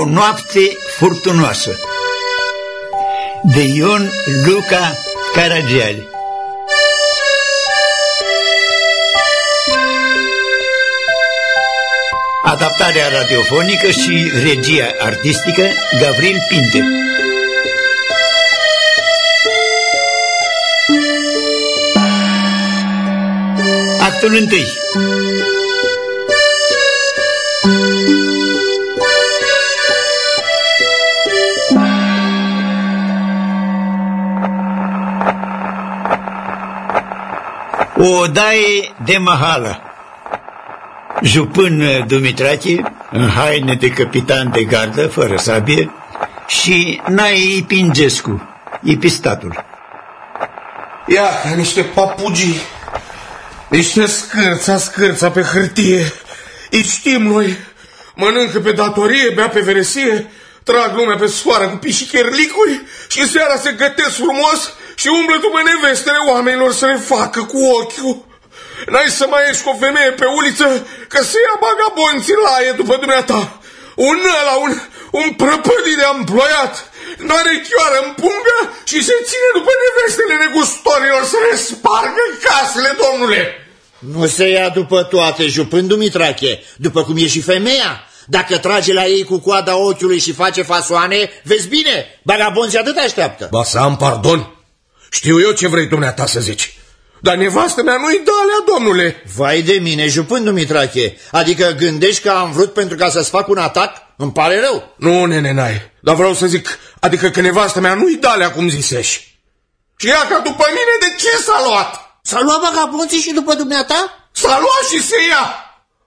O noapte furtunoasă. De Ion Luca Caragiali Adaptarea radiofonică și regia artistică Gavril Pinte. Actul întâi O odaie de mahală. Jupân Dumitrache, în haine de capitan de gardă, fără sabie, și Nae Ipingescu, Ipistatul. Ia, ca niște papugii, niște scârța, scârța pe hârtie. Îi știm noi, mănâncă pe datorie, bea pe veresie, trag lumea pe soară cu pișicherlicuri și seara se gătesc frumos și umblă după nevestele oamenilor să le facă cu ochiul. N-ai să mai ieși cu o femeie pe uliță că se ia bagabonții la aie după dumneata. Un ăla, un, un prăpădit de amploiat, n-are chioară în pungă și se ține după nevestele negustorilor să le spargă casele, domnule. Nu se ia după toate, jupând Dumitrache, după cum e și femeia. Dacă trage la ei cu coada ochiului și face fasoane, vezi bine, bagabonții atât așteaptă. Ba să am pardon. Știu eu ce vrei dumneata să zici. Dar nevastă mea nu-i dalea, domnule. Vai de mine, jupând Dumitrache, adică gândești că am vrut pentru ca să-ți fac un atac? Îmi pare rău. Nu, nene, n-ai. Dar vreau să zic, adică că nevastă mea nu-i dalea, cum ziseși. Și ea ca după mine, de ce s-a luat? S-a luat bagabonții și după dumneata? S-a luat și se ia.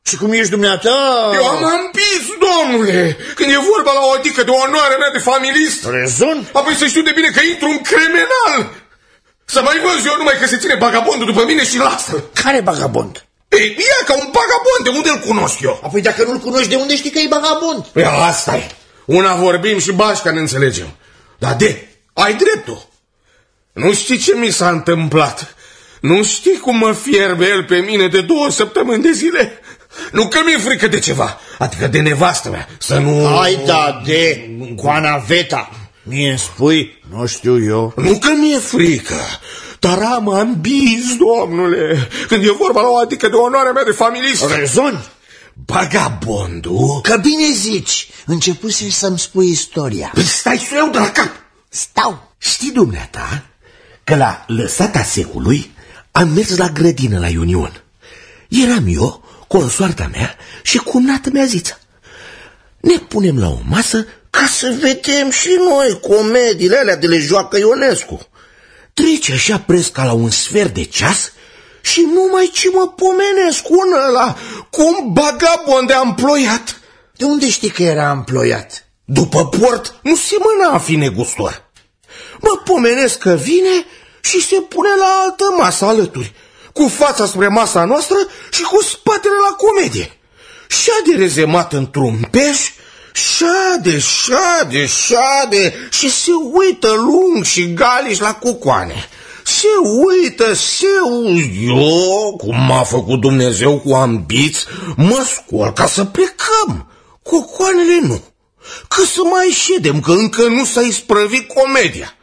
Și cum ești dumneata? Eu am împins, domnule, când e vorba la o adică de onoarea mea de familist. Rezon? Apoi să știu de bine că intru un criminal. Să mai văz eu numai că se ține bagabondul după mine și lasă. Care bagabond? Ei, ia ca un bagabond, de unde îl cunosc eu? Apoi dacă nu-l cunoști, de unde știi că e bagabond? Păi asta e. Una vorbim și bașca ne înțelegem. Dar de, ai dreptul. Nu știi ce mi s-a întâmplat. Nu știi cum mă fierbe el pe mine de două săptămâni de zile? Nu că mi-e frică de ceva, adică de nevastă mea, să nu... Hai da, de, cu Anaveta. Mie îmi spui, nu știu eu. Nu că mi-e frică, dar am ambiz, domnule, când e vorba la o adică de onoarea mea de familist. Rezon? Bagabondul? Că bine zici, începuse să-mi spui istoria. Păi stai să iau de la cap. Stau. Știi, dumneata, că la lăsata secului am mers la grădină la Union. Eram eu, consoarta mea și cumnată mea ziță. Ne punem la o masă ca să vedem și noi comediile alea de le joacă Ionescu. Trece așa presca la un sfert de ceas și numai ce mă pomenesc un ăla cu un bagabond de amploiat. De unde știi că era amploiat? După port nu se mâna a fi negustor. Mă pomenesc că vine și se pune la altă masă alături, cu fața spre masa noastră și cu spatele la comedie. Și de rezemat într-un peș, șade, șade, șade și se uită lung și galiș la cucoane. Se uită, se eu, cum m-a făcut Dumnezeu cu ambiți, mă scol ca să plecăm. Cucoanele nu. Că să mai ședem, că încă nu s-a isprăvit comedia.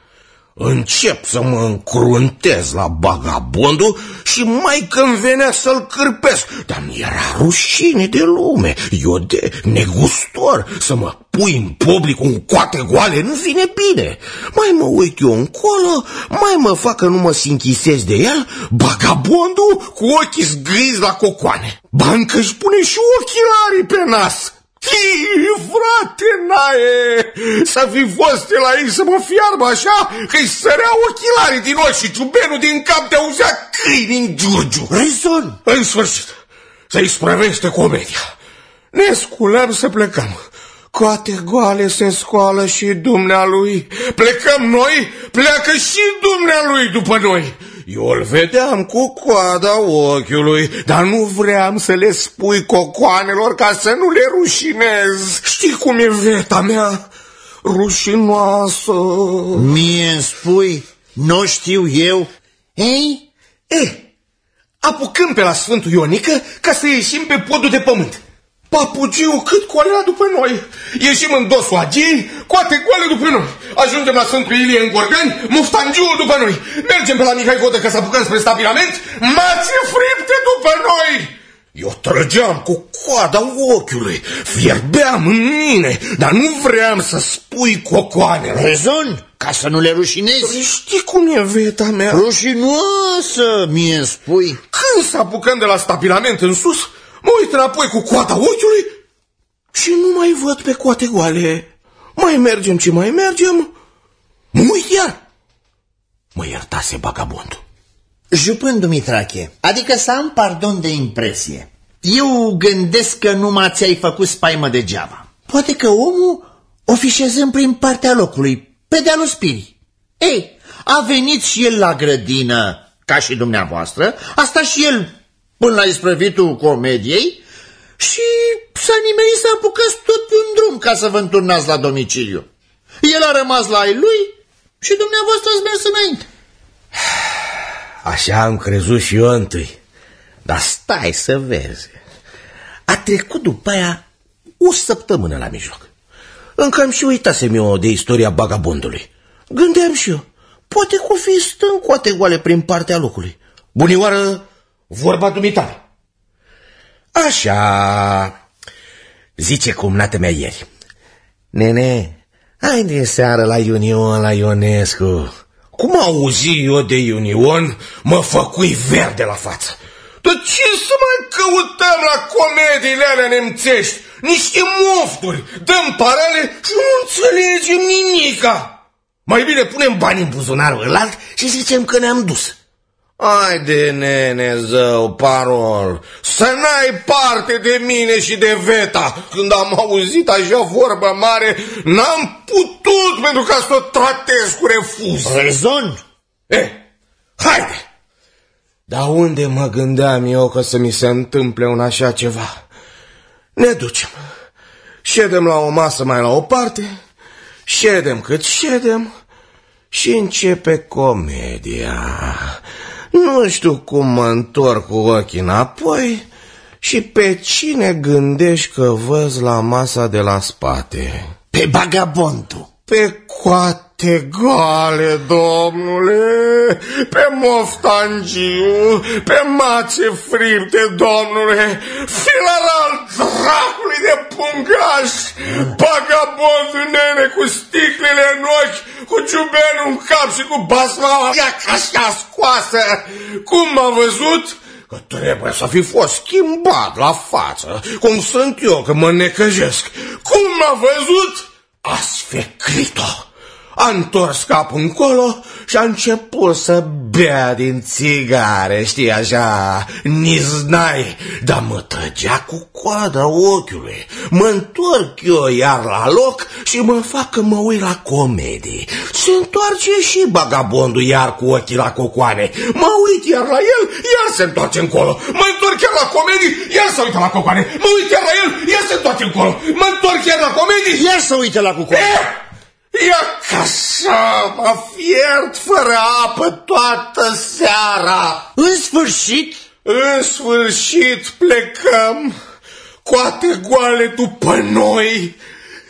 Încep să mă încruntez la bagabondul și mai când venea să-l cârpesc. Dar mi era rușine de lume, eu de negustor, să mă pui în public cu coate goale, nu vine bine. Mai mă uit eu încolo, mai mă fac că nu mă sinchisez de el, bagabondul cu ochii zgâizi la cocoane. Bancă își pune și ochelarii pe nas. Tii, frate, nae, să fi fost la ei să mă fiarbă așa că-i sărea ochelarii din ochi și ciubenul din cap te auzea câini în giurgiu. Rezon! În sfârșit, să-i sprăvește comedia. Ne sculăm să plecăm. Coate goale se scoală și dumnealui. Plecăm noi, pleacă și dumnealui după noi. Eu îl vedeam cu coada ochiului, dar nu vreau să le spui cocoanelor ca să nu le rușinez. Știi cum e veta mea? Rușinoasă. Mie îmi spui, nu știu eu. Ei? E, apucăm pe la Sfântul Ionică ca să ieșim pe podul de pământ. Papugiu cât colea după noi. Ieșim în dosul agii, coate goale după noi. Ajungem la Sfântul Ilie în Gorgani, muftangiul după noi. Mergem pe la Mihai Vodă ca să apucăm spre stabilament, mațe fripte după noi. Eu trăgeam cu coada ochiului, fierbeam în mine, dar nu vreau să spui cocoanele. Rezon, ca să nu le rușinezi. Știi cum e veta mea? Rușinoasă, mie spui. Când să apucăm de la stabilament în sus, mă uit înapoi cu coada ochiului și nu mai văd pe coate goale. Mai mergem ce mai mergem, mă uit iar. Mă iertase bagabondul. Jupân Dumitrache, adică să am pardon de impresie. Eu gândesc că numai ți-ai făcut spaimă degeaba. Poate că omul o fișezând prin partea locului, pe dealul spirii. Ei, a venit și el la grădină, ca și dumneavoastră, a stat și el până la isprăvitul comediei și s-a nimerit să apucați tot pe un drum ca să vă înturnați la domiciliu. El a rămas la ei lui și dumneavoastră ați mers înainte. Așa am crezut și eu întâi. Dar stai să vezi. A trecut după aia o săptămână la mijloc. Încă am și uitasem eu de istoria bagabondului. Gândeam și eu, poate că o fi stând coate goale prin partea locului. Bunioară, vorba dumitale. Așa, zice cumnată mea ieri. Nene, hai de seară la Union, la Ionescu. Cum auzi eu de Union, mă făcui verde la față. Dar ce să mai căutăm la comediile alea nemțești? Niște mofturi, dăm parale și nu înțelegem nimica. Mai bine punem bani în buzunarul ălalt și zicem că ne-am dus. Ai de nene, zău, parol, să n-ai parte de mine și de Veta. Când am auzit așa vorbă mare, n-am putut pentru ca să o tratez cu refuz. Rezon? Eh, haide! Dar unde mă gândeam eu că să mi se întâmple un așa ceva? Ne ducem. Ședem la o masă mai la o parte, ședem cât ședem și începe comedia. Nu știu cum mă întorc cu ochii înapoi și pe cine gândești că văz la masa de la spate? Pe bagabondul. Pe coate goale, domnule, pe moftangiu, pe mațe fripte, domnule, filaral dracului de pungaș, bagabondul nene cu sticlele în ochi, cu ciubenul în cap și cu basma așa scoasă. Cum m-a văzut? Că trebuie să fi fost schimbat la față, cum sunt eu că mă necăjesc. Cum m-a văzut? A sfeclit-o. A întors capul încolo și a început să bea din țigare, știi, așa, niznai, dar mă trăgea cu coada ochiului. Mă întorc eu iar la loc și mă fac că mă uit la comedii. Se întoarce și bagabondul iar cu ochii la cocoane. Mă uit iar la el, iar se întoarce încolo. Mă întorc chiar la comedii, iar se uită la cocoane. Mă uit iar la el, iar se întoarce încolo. Mă întorc chiar la comedii, Iar să uite la cucoane. Eh! Ia ca așa, m-a fiert fără apă toată seara. În sfârșit, În sfârșit plecăm, coate goale după noi.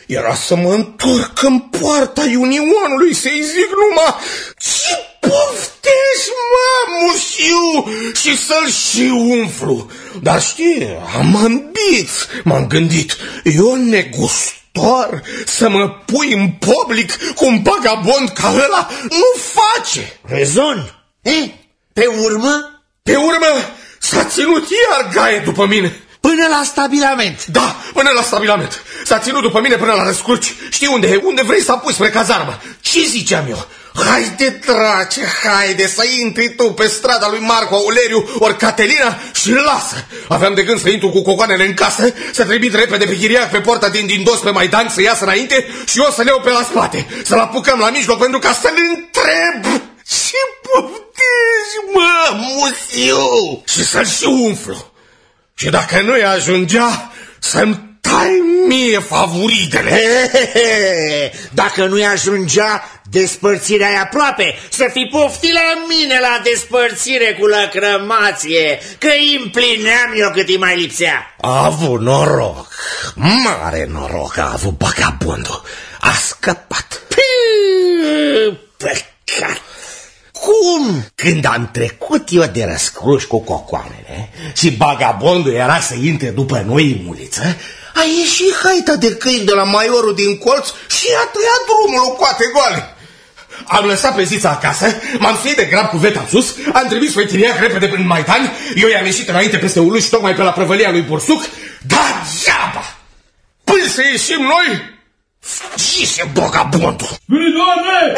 Era să mă întorc în poarta Unionului să-i zic numai Ce poftești, mă, musiu, și să-l și umflu. Dar știi, am ambit, m-am gândit, eu negustor să mă pui în public cu un bagabond ca ăla nu face. rezon. E, pe urmă, Pe urmă s-a ținut iar gaie după mine. Până la stabilament. Da, până la stabilament. S-a ținut după mine până la răscurci. Știi unde? Unde vrei să apui spre cazarmă. Ce ziceam eu? Haide, drace, haide să intri tu pe strada lui Marco Aureliu ori Catelina și lasă. Aveam de gând să intru cu cocoanele în casă, să trimit repede pe chiriac pe porta din Dindos pe Maidan să iasă înainte și eu să le iau pe la spate, să-l apucăm la mijloc pentru ca să-l întreb. Ce poftești, mă, musiu! Și să-l și umflu. Și dacă nu-i ajungea, să-mi tai mie favoritele. Dacă nu-i ajungea, despărțirea e aproape. Să fi poftit la mine la despărțire cu lăcrămație, că îi împlineam eu cât îi mai lipsea. A avut noroc, mare noroc a avut vagabondul. A scăpat. Păcat! Cum? Când am trecut eu de răscruș cu cocoanele și bagabondul era să intre după noi în muliță, a ieșit haita de câini de la maiorul din colț și a tăiat drumul cu coate goale. Am lăsat pe zița acasă, m-am suit de grab cu veta sus, am trimis pe chiriac repede prin Maidan, eu i-am ieșit înainte peste uluș tocmai pe la prăvălia lui Bursuc, dar geaba! Până să ieșim noi, fugise bagabondul. Viridoane!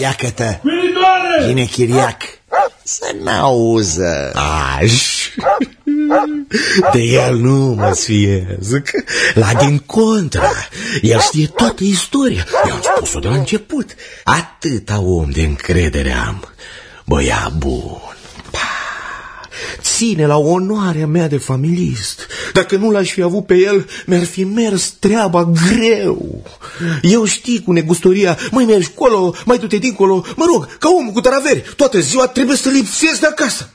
Iată-te, Viridoane! vine chiriac. Să n-auză. Aș. De el nu mă sfiez. că La din contra. El știe toată istoria. I-am spus-o de la început. Atâta om de încredere am. Băia bun. Pa. Ține la onoarea mea de familist. Dacă nu l-aș fi avut pe el, mi-ar fi mers treaba greu. Eu știi cu negustoria, mai mergi colo, mai du-te dincolo, mă rog, ca omul cu taraveri, toată ziua trebuie să lipsesc de acasă.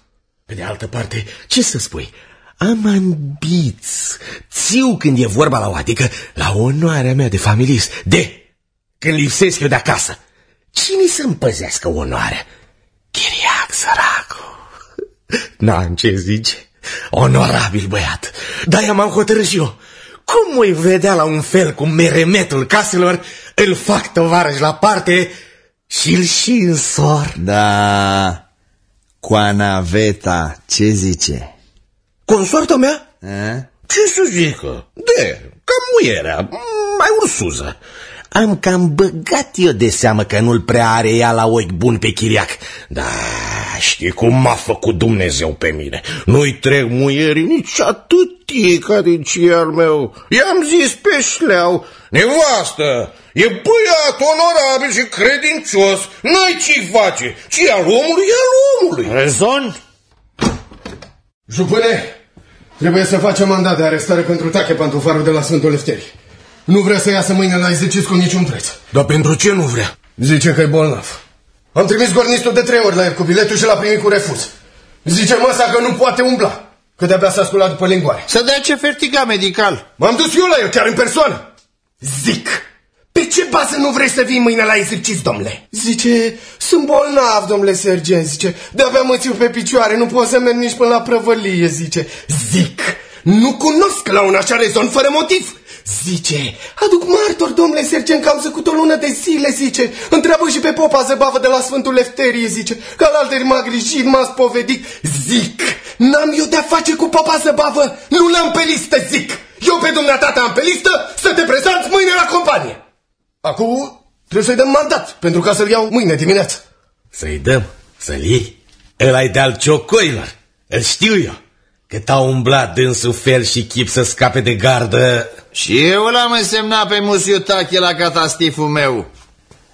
Pe de altă parte, ce să spui? Am ambiți. Țiu când e vorba la o adică la onoarea mea de familist. De, când lipsesc eu de acasă. Cine să-mi păzească onoarea? Chiriac, săracul. N-am ce zice. Onorabil băiat. De-aia m-am hotărât și eu. Cum voi vedea la un fel cu meremetul caselor, îl fac tovarăș la parte și îl și însor. Da, Coanaveta, ce zice? Consorta mea? A? Ce să zică? De, cam muierea, mai ursuză. Am cam băgat eu de seamă că nu-l prea are ea la ochi bun pe chiriac. Da, știi cum m-a făcut Dumnezeu pe mine. Nu-i trec muierii nici atât ca de al meu. I-am zis pe șleau, nevastă, e băiat onorabil și credincios, n-ai ce face, ci al omului e al omului. Rezon? Jupâne, trebuie să facem mandat de arestare pentru tache pentru farul de la Sfântul Lefteri. Nu vrea să iasă mâine la exercițiu cu niciun preț. Dar pentru ce nu vrea? Zice că e bolnav. Am trimis gornistul de trei ori la el cu biletul și l-a primit cu refuz. Zice măsa că nu poate umbla, că de-abia s-a sculat după lingoare. Să dea ce fertiga medical. M-am dus eu la el, chiar în persoană. Zic, pe ce bază nu vrei să vii mâine la exercițiu, domnule? Zice, sunt bolnav, domnule sergent, zice, de-abia mă țiu pe picioare, nu pot să merg nici până la prăvălie, zice. Zic, nu cunosc la un așa rezon fără motiv. Zice, aduc martor, domnule sergent, că am zăcut o lună de zile, zice. Întreabă și pe popa zăbavă de la Sfântul Lefterie, zice, că al alteri m-a grijit, m-a spovedit. Zic, n-am eu de-a face cu popa zăbavă, nu l-am pe listă, zic. Eu pe dumneata am pe listă să te prezenți mâine la companie. Acum trebuie să-i dăm mandat, pentru ca să-l iau mâine dimineață. Să-i dăm, să-l iei. Ăla-i de-al ciocoilor. Îl știu eu. Cât a umblat dânsul fel și chip să scape de gardă. Și eu l-am însemnat pe Musiu Tache la catastiful meu.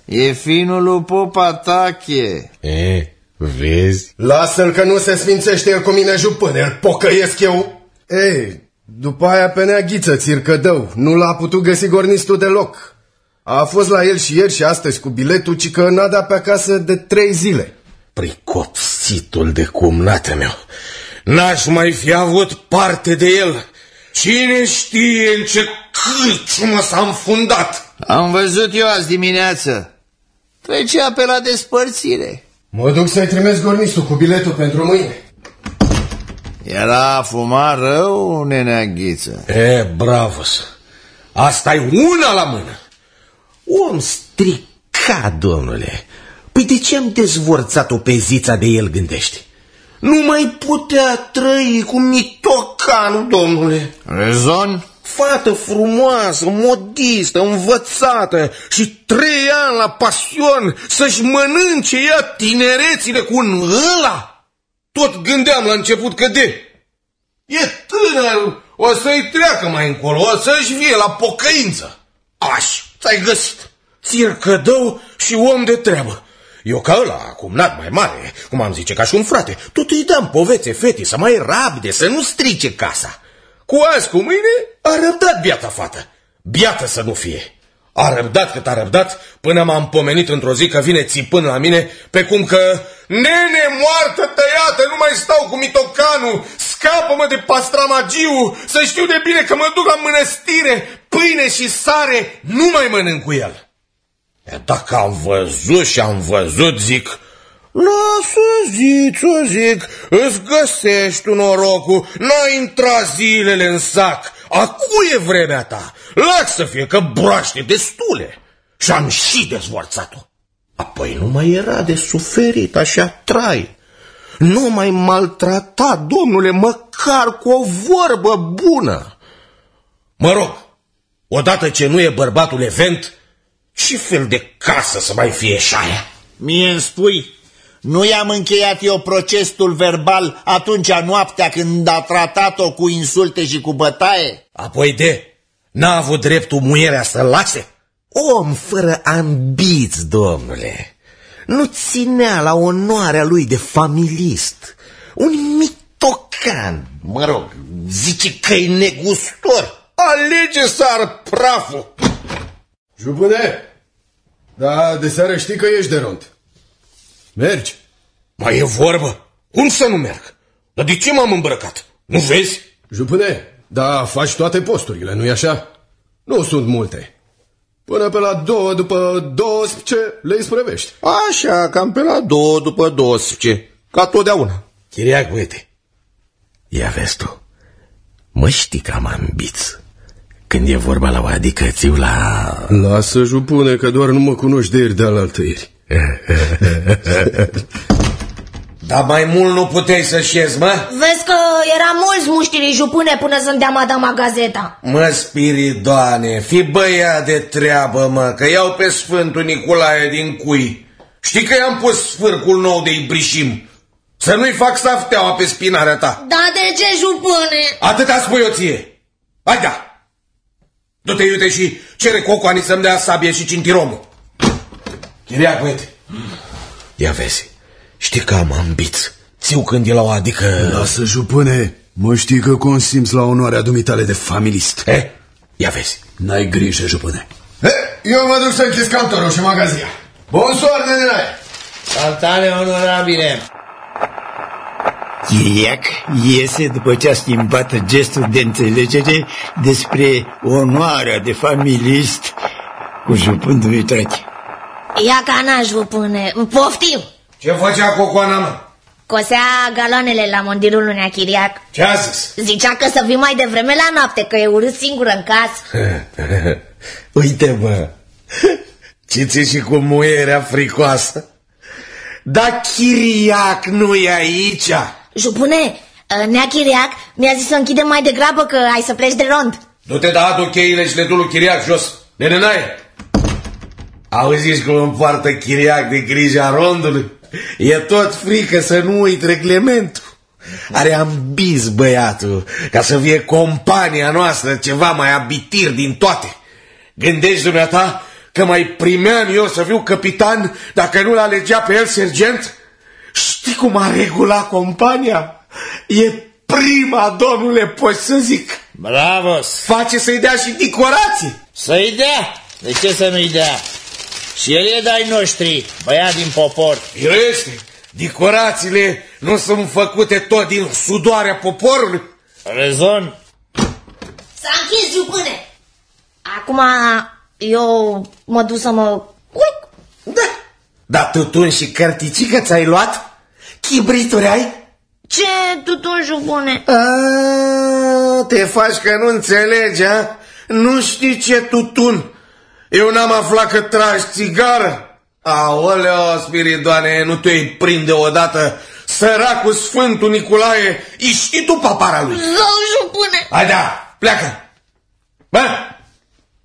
E finul lui Popa Tache. E, vezi? Lasă-l că nu se sfințește el cu mine jupâne, îl pocăiesc eu. Ei, după aia pe neaghiță țircădău, nu l-a putut găsi gornistul deloc. A fost la el și ieri și astăzi cu biletul, ci că n-a dat pe acasă de trei zile. Pricopsitul de cumnată meu. N-aș mai fi avut parte de el. Cine știe în ce cârciumă s-a înfundat? Am văzut eu azi dimineață. Trecea pe la despărțire. Mă duc să-i trimis gornistul cu biletul pentru mâine. Era fuma rău, neneaghiță. E, bravos. asta e una la mână. Om stricat, domnule. Păi de ce am dezvorțat-o pe zița de el, gândești? Nu mai putea trăi cu mitocan, domnule. Rezon? Fată frumoasă, modistă, învățată și trei ani la pasion să-și mănânce ea tinerețile cu un ăla. Tot gândeam la început că de. E tânăr, o să-i treacă mai încolo, o să-și vie la pocăință. Aș, ți-ai găsit. Țircădău și om de treabă. Eu ca ăla, acum n mai mare, cum am zice, ca și un frate, tot îi dăm povețe fetii să mai rabde, să nu strice casa. Cu azi, cu mâine, a răbdat biata fată. Biată să nu fie. A răbdat cât a răbdat până m-am pomenit într-o zi că vine țipând la mine pe cum că Nene moartă tăiată, nu mai stau cu mitocanul, scapă-mă de pastramagiu, să știu de bine că mă duc la mănăstire, pâine și sare, nu mai mănânc cu el. E, dacă am văzut și am văzut, zic, Lasă zi, o zic, îți găsești un norocul, n-ai intrat zilele în sac, acu e vremea ta, las să fie că broaște destule. Și am și dezvorțat-o. Apoi nu mai era de suferit, așa trai. Nu mai maltrata, domnule, măcar cu o vorbă bună. Mă rog, odată ce nu e bărbatul event, ce fel de casă să mai fie și aia? Mie îmi spui, nu i-am încheiat eu procesul verbal atunci noaptea când a tratat-o cu insulte și cu bătaie? Apoi de, n-a avut dreptul muierea să lase? Om fără ambiți, domnule. Nu ținea la onoarea lui de familist. Un mitocan, mă rog, zice că e negustor. Alege să ar praful. Jupâne, da, de seară știi că ești de ront. Mergi? Mai e vorbă? Cum să nu merg? Dar de ce m-am îmbrăcat? Nu vezi? Jupâne, da, faci toate posturile, nu-i așa? Nu sunt multe. Până pe la două după 12 le isprăvești. Așa, cam pe la două după 12, ca totdeauna. Chiriac, uite, ia vezi tu, mă știi că am ambiți. Când e vorba la o adică țiu la... Lasă, jupune, că doar nu mă cunoști de ieri de altăieri. Dar mai mult nu puteai să șezi, mă? Vezi că era mulți muștiri jupune până să-mi dea madama gazeta. Mă, Spiridoane, fi băia de treabă, mă, că iau pe Sfântul Nicolae din cui. Știi că i-am pus sfârcul nou de ibrișim. Să nu-i fac safteaua pe spinarea ta. Da, de ce, jupune? Atâta spui o ție. Hai da! Du-te, iute și cere cocoanii să-mi dea sabie și cintiromul. Chiriac, uite. Ia vezi, știi că am ambiți. Țiu când e la o adică... Lasă, jupâne, mă știi că consimți la onoarea dumitale de familist. Eh? Ia vezi. N-ai grijă, jupâne. Eh, eu mă duc să închis cantorul și magazia. Bun soar, nenea! Saltare onorabile! Chiriac iese după ce a schimbat gestul de înțelegere despre onoarea de familist cu jupând Dumitrache. Ia cana, jupune, poftim. Ce făcea cocoana, mă? Cosea galoanele la mondirul lui Achiriac. Ce a zis? Zicea că să vii mai devreme la noapte, că e urât singură în casă. Uite, mă, ce ți și cu muierea fricoasă? Dar Chiriac nu e aici. Jupune, Nea Chiriac mi-a zis să închidem mai degrabă că ai să pleci de rond. Du-te, da, adu cheile și le du lui Chiriac jos. Nenenaie! Auziți cum îmi poartă Chiriac de grija rondului? E tot frică să nu uit reglementul. Are ambiz băiatul, ca să fie compania noastră ceva mai abitir din toate. Gândești dumneata că mai primeam eu să fiu capitan dacă nu-l alegea pe el sergent? Știi cum a regulat compania? E prima, domnule, poți să zic. Bravos! Face să-i dea și decorații. Să-i dea! De ce să nu-i dea? Și el e de-ai noștri, băiat din popor. Este. Decorațiile nu sunt făcute tot din sudoarea poporului. Rezon? S-a închis, jupâne. Acum eu mă duc să mă urc. Da. Dar tutun și cărticică ți-ai luat? Chibrituri ai? Ce tutun, jupune? A, te faci că nu înțelegi, a? Nu știi ce tutun. Eu n-am aflat că tragi țigară. Aoleo, spiridoane, nu te-i prinde odată săracul Sfântul Nicolae, ești și tu papara lui. Zău, jupune. Hai da, pleacă. Bă,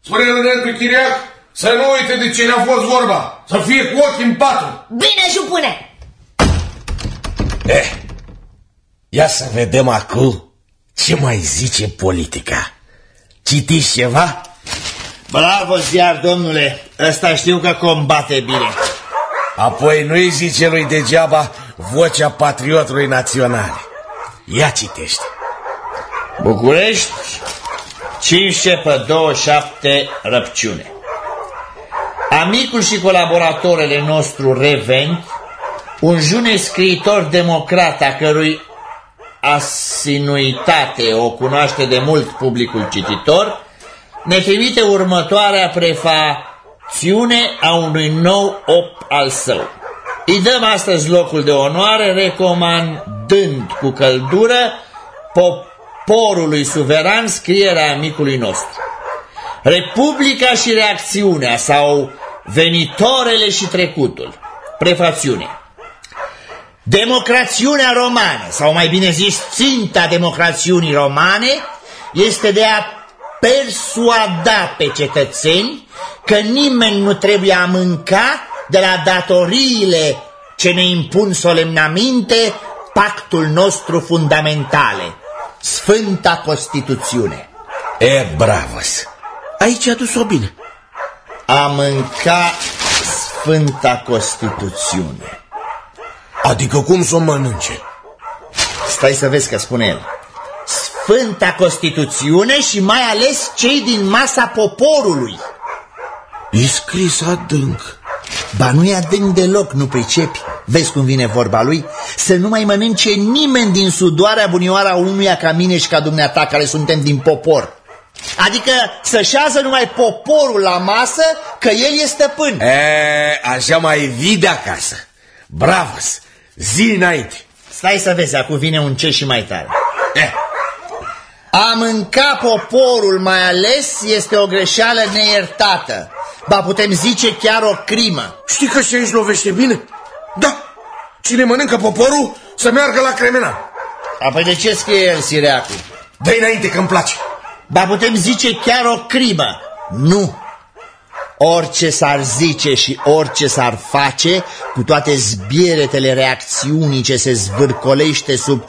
spune lui Chiriac să nu uite de cine a fost vorba, să fie cu ochii în patru. Bine, jupune. Eh, ia să vedem acum ce mai zice politica. Citiți ceva? Bravo, ziar, domnule! Ăsta știu că combate bine. Apoi nu-i zice lui degeaba vocea patriotului național. Ia citește. București, 15 pe 27 răpciune. Amicul și colaboratorele nostru Revent, un june scriitor democrat a cărui asinuitate o cunoaște de mult publicul cititor, ne trimite următoarea prefațiune a unui nou op al său. Îi dăm astăzi locul de onoare recomandând cu căldură poporului suveran scrierea amicului nostru. Republica și reacțiunea sau venitorele și trecutul. Prefațiune. Democrațiunea romană, sau mai bine zis ținta democrațiunii romane, este de a persuada pe cetățeni că nimeni nu trebuie a mânca de la datoriile ce ne impun solemnamente pactul nostru fundamentale, Sfânta Constituțiune. E, bravos! Aici a dus-o bine. A mânca Sfânta Constituțiune. Adică cum să o mănânce? Stai să vezi că spune el. Sfânta Constituțiune și mai ales cei din masa poporului. E scris adânc. Ba nu e adânc deloc, nu pricepi. Vezi cum vine vorba lui? Să nu mai mănânce nimeni din sudoarea bunioara unuia ca mine și ca dumneata, care suntem din popor. Adică să șează numai poporul la masă, că el e stăpân. E, așa mai vii de acasă. Bravos! Zi înainte. Stai să vezi, acum vine un ce și mai tare. Eh. A mânca poporul mai ales este o greșeală neiertată. Ba putem zice chiar o crimă. Știi că și aici lovește bine? Da. Cine mănâncă poporul să meargă la cremena. Apoi de ce scrie el, Sireacu? dă înainte că îmi place. Ba putem zice chiar o crimă. Nu. Orice s-ar zice și orice s-ar face, cu toate zbieretele reacțiunii ce se zvârcolește sub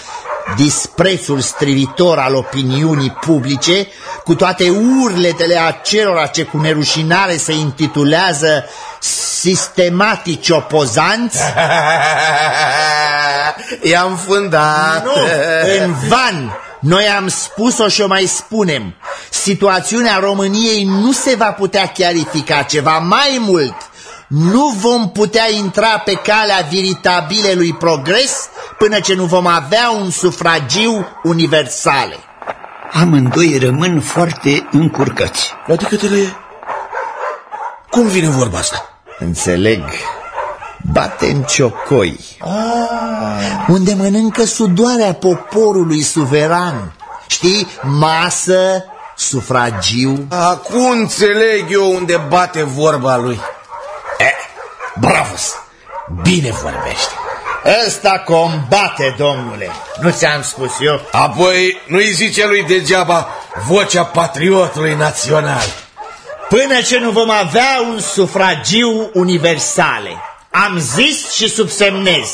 disprețul strivitor al opiniunii publice, cu toate urletele acelora ce cu nerușinare se intitulează sistematici opozanți? I-am fundat! Nu, în van! Noi am spus-o și o mai spunem. Situațiunea României nu se va putea clarifica ceva mai mult. Nu vom putea intra pe calea veritabilului progres până ce nu vom avea un sufragiu universale. Amândoi rămân foarte încurcați. Adică tele... Cum vine vorba asta? Înțeleg. Bate în ciocoi. Ah. Unde mănâncă sudoarea poporului suveran. Știi? Masă, sufragiu. Acum înțeleg eu unde bate vorba lui. Eh, bravos! Bine vorbește. Ăsta combate, domnule. Nu ți-am spus eu? Apoi nu-i zice lui degeaba vocea patriotului național. Până ce nu vom avea un sufragiu universale. Am zis și subsemnez.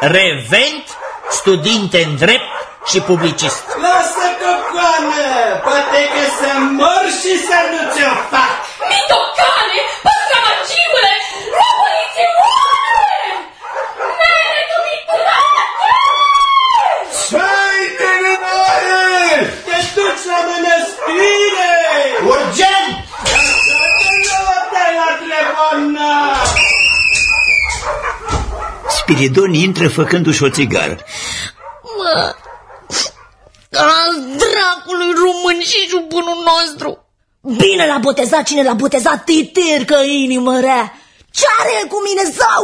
Revent, studinte în drept și publicist. Lasă cocoană, poate că să mor și să nu ți-o fac. Mitocane, păscamaciule, răpăriți oare! Mere tu mitrate! Ce-ai de nevoie? Te duci la mănăstire! Urgent! Să la Trevona! Spiridon intră făcându-și o țigară. Mă, al dracului român și jupânul nostru. Bine l-a botezat cine l-a botezat titir că inimă rea. Ce are el cu mine sau?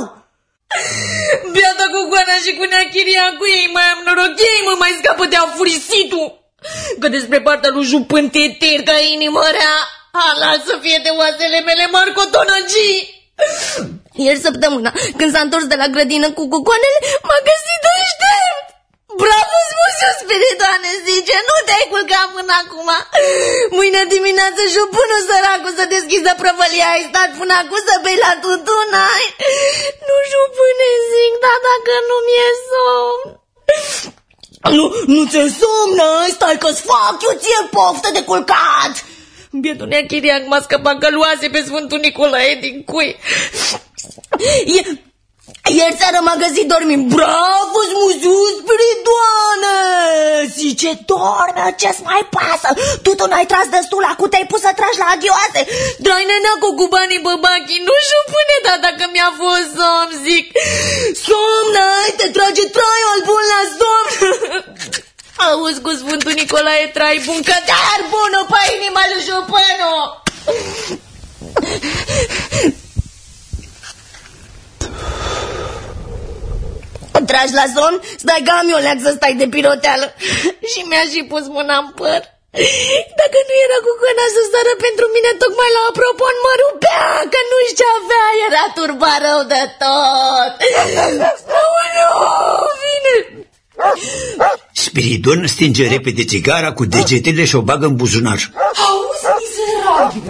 Beata cu goana și cu neachiria cu ei mai am noroc, ei mă mai scapă de afurisitul. Că despre partea lui jupân titir că inimă rea, halal să fie de oasele mele marcotonăgii. Ieri săptămâna, când s-a întors de la grădină cu cucoanele, m-a găsit deștept. Bravo, spus spiritoane, zice, nu te-ai culcat până acum. Mâine dimineață și până săracul să deschiză prăvălia, ai stat până acum să bei la tutun, ai? Nu știu până zic, dar dacă nu mi-e somn. Nu, nu ți-e somn, stai că-ți fac eu ție poftă de culcat. Bietul neachiriac m-a scăpat căluase pe Sfântul Nicolae din cui. E, Ieri seara m-a găsit dormind. Bravo, smuziu, spiridoane! Zice, dorme, ce-ți mai pasă? Tu tu n-ai tras destul, acum te-ai pus să tragi la aghioase. Dai nenea cu cubanii băbachi, nu și pune tata că mi-a fost somn, zic. Somn, ai, te trage traiul bun la somn. Auzi cu Sfântul Nicolae trai bun, că dar bună pe inima lui Jupănu. Tragi la somn, stai gamioleac să stai de piroteală Și mi-a și pus mâna în păr Dacă nu era cu căna să sară pentru mine Tocmai la apropo mă rupea Că nu știu ce avea, era turba rău de tot Aoleu, vine Spiridon stinge repede țigara cu degetele și o bagă în buzunar. Auzi, mizerabil!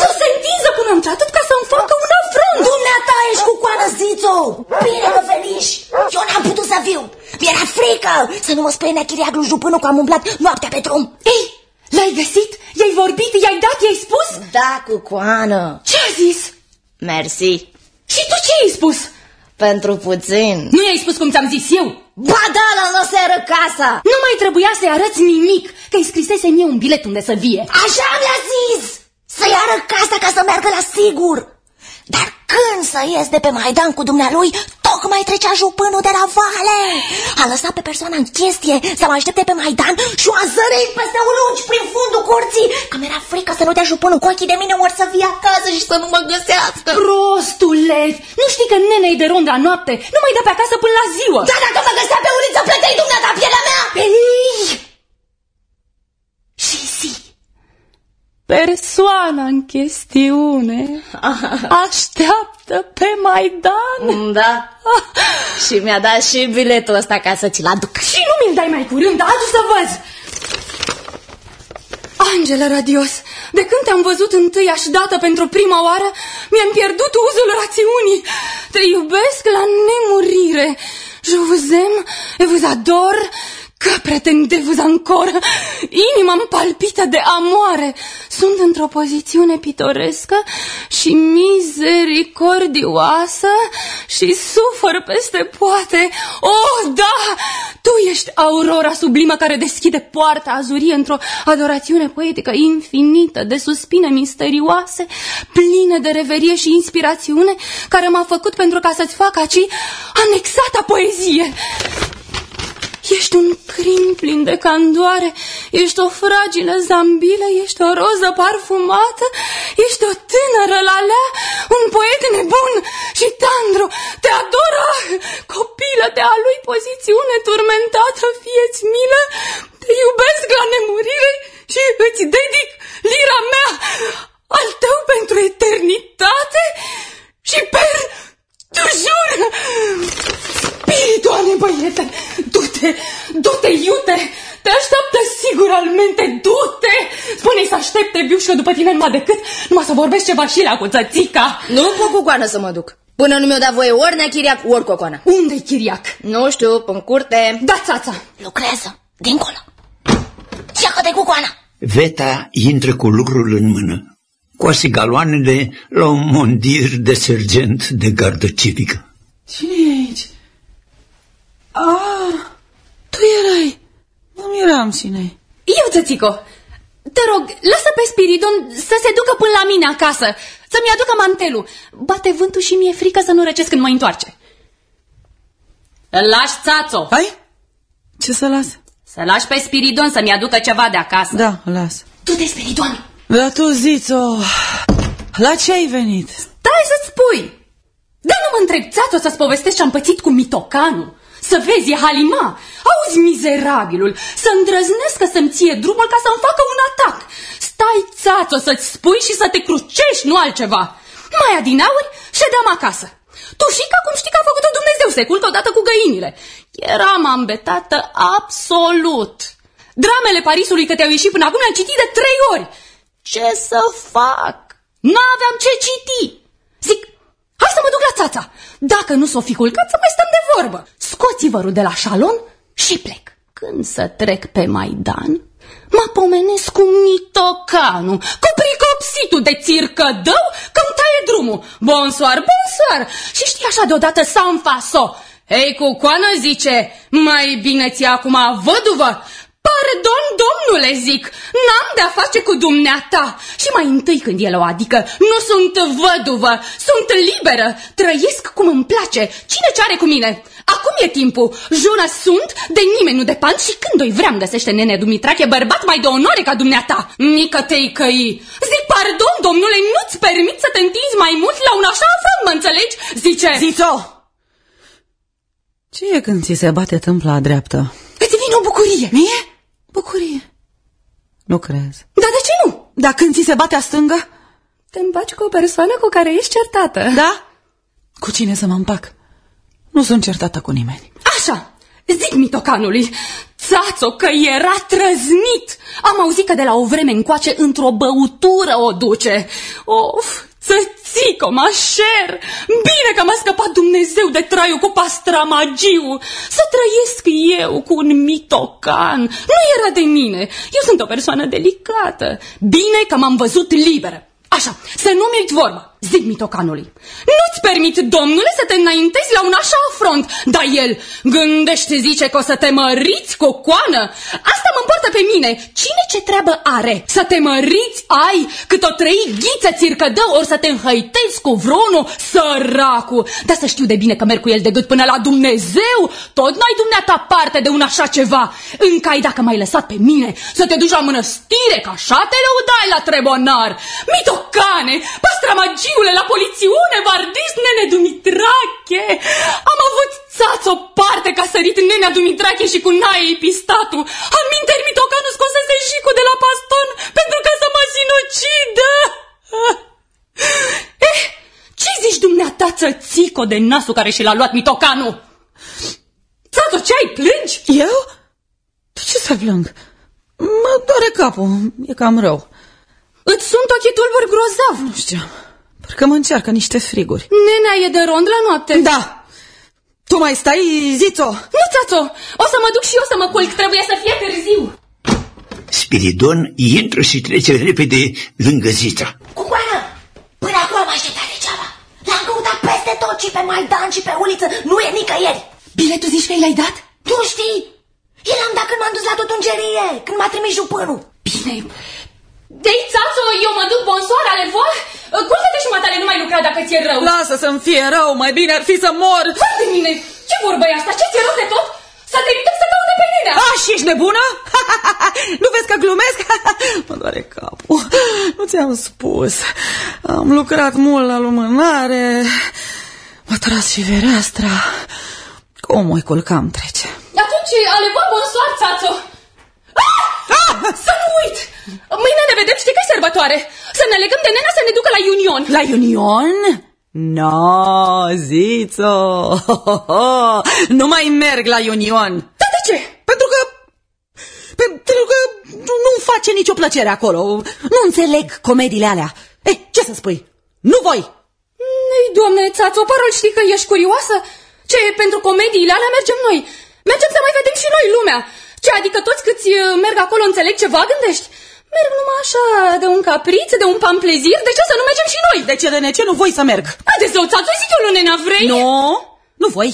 Să se întinză până într-atât ca să-mi facă un afront! Dumneata ești cu coană zițo Bine mă feliș Eu n-am putut să viu Mi-era frică Să nu mă spune nechiriac lui Jupânu că am umblat noaptea pe drum Ei, l-ai găsit? I-ai vorbit? I-ai dat? I-ai spus? Da, cu coană Ce a zis? Mersi Și tu ce ai spus? Pentru puțin Nu i-ai spus cum ți-am zis eu? Ba da, la nu se casa Nu mai trebuia să-i arăți nimic Că îi scrisese mie un bilet unde să vie Așa mi-a zis Să-i arăt casa ca să meargă la sigur Dar când să ies de pe Maidan cu dumnealui Tocmai trecea jupânul de la vale. A lăsat pe persoana în chestie Să mă aștepte pe Maidan Și o a zărit peste lungi prin fundul curții. Că mi-era frică să nu dea jupânul cu ochii de mine Ori să vie acasă și să nu mă găsească. Prostule, nu știi că nenei de rond la noapte Nu mai dă pe acasă până la ziua. Dar dacă mă găsea pe uliță plăteai dumneata pielea mea! Ei! Și zi, persoana în chestiune. Așteaptă pe Maidan. Da. Și mi-a dat și biletul ăsta ca să ți-l aduc. Și nu mi-l dai mai curând, adu să văd. Angela radios, de când te-am văzut întâiași dată pentru prima oară, mi-am pierdut uzul rațiunii. Te iubesc la nemurire. Je vous aime et vous adore, că pretendez-vous encore. Inima îmi palpită de amoare. Sunt într-o pozițiune pitorescă și misericordioasă și sufăr peste poate. Oh, da! Tu ești aurora sublimă care deschide poarta azurie într-o adorațiune poetică infinită de suspine misterioase, pline de reverie și inspirațiune, care m-a făcut pentru ca să-ți fac aci anexata poezie. Ești un crin plin de candoare, ești o fragilă zambilă, ești o roză parfumată, ești o tânără lalea, un poet nebun și tandru, te adoră, copilă de a lui pozițiune turmentată, fieți milă, te iubesc la nemurire și îți dedic lira mea al tău pentru eternitate și per toujours. Spiritoane, băiete, du-te, du-te, iute, te așteaptă siguralmente, du-te! Spune-i să aștepte viușcă după tine numai decât, numai să vorbești ceva și la cu țățica. Nu pot cu coană să mă duc Până nu mi-o da voie ori nechiriac, ori cocoana Unde-i chiriac? Nu știu, în curte Da, țața! Lucrează, dincolo Ia-că-te cu coana Veta intră cu lucrul în mână. Coase galoanele la un mondir de sergent de gardă civică. Cine e aici? Ah, tu erai. Nu eram cine Eu, țățico, te rog, lasă pe Spiridon să se ducă până la mine acasă, să-mi aducă mantelul. Bate vântul și mi-e frică să nu răcesc când mă întoarce. Îl lași, țațo, Hai? Ce să las? să lași pe Spiridon să-mi aducă ceva de acasă. Da, las. Du-te, Spiridon Dar tu, Zițo, la ce ai venit? Stai să-ți spui. Dar nu mă întreb, țațo, să-ți povestesc ce-am pățit cu mitocanul. Să vezi, e halima. Auzi, mizerabilul, să îndrăznească să-mi ție drumul ca să-mi facă un atac. Stai, țațo, să-ți spui și să te crucești, nu altceva. Mai adinauri, ședeam acasă. Tu și ca cum știi că a făcut-o Dumnezeu se culcă odată cu găinile. Eram ambetată absolut. Dramele Parisului că te-au ieșit până acum le-am citit de trei ori. Ce să fac? Nu aveam ce citi. Zic, hai să mă duc la țața. Dacă nu s-o fi culcat, să mai stăm de vorbă. Scoți vărul de la șalon și plec. Când să trec pe Maidan, Mă pomenesc cu mitocanu, cu pricopsitul de țircădău că îmi taie drumul. Bonsoar, bonsoar! Și știi așa deodată să-mi faso. Ei, cu coană, zice, mai bine ți acum văduvă, Pardon, domnule, zic, n-am de-a face cu dumneata. Și mai întâi când el o adică, nu sunt văduvă, sunt liberă, trăiesc cum îmi place. Cine ce are cu mine? Acum e timpul. Jură sunt, de nimeni nu depand și când o vreau găsește nene Dumitrache bărbat mai de onoare ca dumneata. Nică te-i căi. Zic, pardon, domnule, nu-ți permit să te întinzi mai mult la un așa front, mă înțelegi? Zice... Zițo! Ce e când ți se bate tâmpla dreaptă? Îți vine o bucurie. Mie? Bucurie. Nu crezi. Dar de ce nu? Dar când ți se bate a stângă? Te împaci cu o persoană cu care ești certată. Da? Cu cine să mă împac? Nu sunt certată cu nimeni. Așa, zic mitocanului, țațo că era trăznit. Am auzit că de la o vreme încoace într-o băutură o duce. Of, Țățico, mașer! Bine că m-a scăpat Dumnezeu de traiul cu pastramagiu! Să trăiesc eu cu un mitocan! Nu era de mine! Eu sunt o persoană delicată! Bine că m-am văzut liberă! Așa, să nu mi vorba! Zic mitocanului, nu-ți permit, domnule, să te înaintezi la un așa front, dar el gândește, zice că o să te măriți cu coană. Asta mă împortă pe mine. Cine ce treabă are? Să te măriți ai cât o trăi ghiță circădă, ori să te înhăitezi cu vreunul, săracu. Dar să știu de bine că merg cu el de gât până la Dumnezeu. Tot n-ai dumneata parte de un așa ceva. Încai dacă m-ai lăsat pe mine să te duci la mănăstire, că așa te lăudai la trebonar. Mitocane, pastramagiu fiule, la polițiune, vardis, nene Dumitrache. Am avut țaț o parte ca sărit nenea Dumitrache și cu naie pistatu. Am minteri mitocanu scosese și cu de la paston pentru ca să mă sinucidă. Eh, ce zici dumneata, țățico de nasul care și l-a luat mitocanu? Țațo, ce ai, plângi? Eu? De ce să plâng? Mă doare capul, e cam rău. Îți sunt ochii tulburi grozav. Nu știu. Parcă mă încearcă niște friguri. Nenea e de rond la noapte. Da. Tu mai stai, Zițo? Nu, Țațo. O să mă duc și eu să mă culc. Trebuie să fie târziu. Spiridon intră și trece repede lângă Zița. Cucoană, până acum am așteptat degeaba. L-am căutat peste tot și pe Maidan și pe uliță. Nu e nicăieri. Biletul zici că l-ai dat? Tu știi? El am dat când m-am dus la tutungerie, când m-a trimis jupânul. Bine, dei, Țațo, eu mă duc, bonsoir, ale voi? Culcă-te și matale, nu mai lucra dacă ți-e rău. Lasă să-mi fie rău, mai bine ar fi să mor. Fără de mine, ce vorbă e asta? Ce ți-e rău de tot? Să te trimitem să caute pe nenea. A, și ești nebună? nu vezi că glumesc? mă doare capul. Nu ți-am spus. Am lucrat mult la lumânare. M-a tras și vereastra. Cum o culcam trece? Atunci, ale voi, bonsoir, Țațo. Ah! Ah! Să nu uit! Mâine ne vedem, știi că e sărbătoare. Să ne legăm de nena să ne ducă la Union. La Union? No, Zițo, nu mai merg la Union. Da, de ce? Pentru că, pentru că nu-mi face nicio plăcere acolo. Nu înțeleg comediile alea. Eh, ce să spui? Nu voi! Ei, doamne, ți-ați o parol, știi că ești curioasă? Ce, pentru comediile alea mergem noi. Mergem să mai vedem și noi lumea. Ce, adică toți câți uh, merg acolo înțeleg ceva gândești? Merg numai așa, de un capriț, de un pamplezir, de ce să nu mergem și noi? De ce, de ne ce nu voi să merg? Haideți, zău, ți-ați zic eu, Lunena, vrei? Nu, nu voi.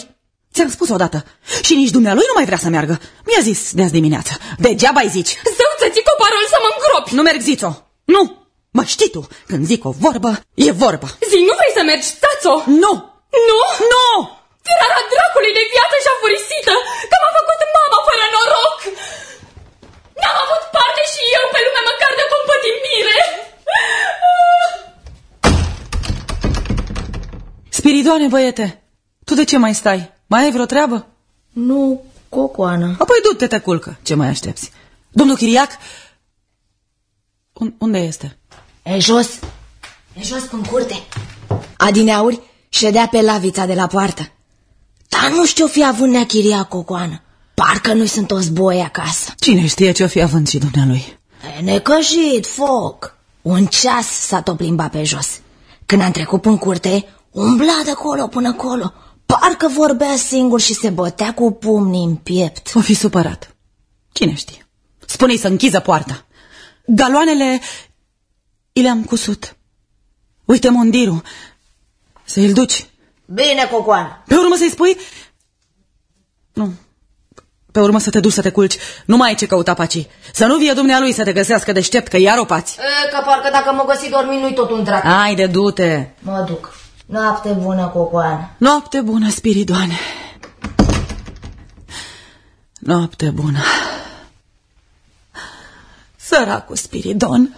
Ți-am spus odată. Și nici dumnealui nu mai vrea să meargă. Mi-a zis de azi dimineață. Degeaba îi zici. Zău, să țic o parol să mă îngropi. Nu merg, zițo. Nu. Mă știi tu, când zic o vorbă, e vorbă. Zi, nu vrei să mergi, stați-o? Nu. Nu? Nu! Tirara dracului de viață și-a furisită, că m-a făcut mama fără noroc. N-am avut parte și eu pe lume măcar de compătimire. Spiridoane, băiete, tu de ce mai stai? Mai ai vreo treabă? Nu, Cocoana. Apoi du-te, te culcă. Ce mai aștepți? Domnul Chiriac? Un, unde este? E jos. E jos în curte. Adineauri ședea pe lavița de la poartă. Dar nu știu fi având neachiria Cocoană. Parcă nu sunt toți boi acasă. Cine știe ce-o fi având și dumnealui? E necăjit, foc. Un ceas s-a tot plimbat pe jos. Când am trecut în curte, umbla de acolo până acolo. Parcă vorbea singur și se bătea cu pumnii în piept. O fi supărat. Cine știe? spune-i să închiză poarta. Galoanele i le-am cusut. Uite mondirul, să-i duci. Bine, Cocoan. Pe urmă să-i spui... Nu. Pe urmă să te duci să te culci. Nu mai ai ce căuta paci. Să nu vie dumnealui să te găsească deștept, că iar o pați. E, că parcă dacă mă găsi dormind nu-i tot un drac. Haide, du-te. Mă duc. Noapte bună, Cocoan. Noapte bună, Spiridoane. Noapte bună. Săracul Spiridon.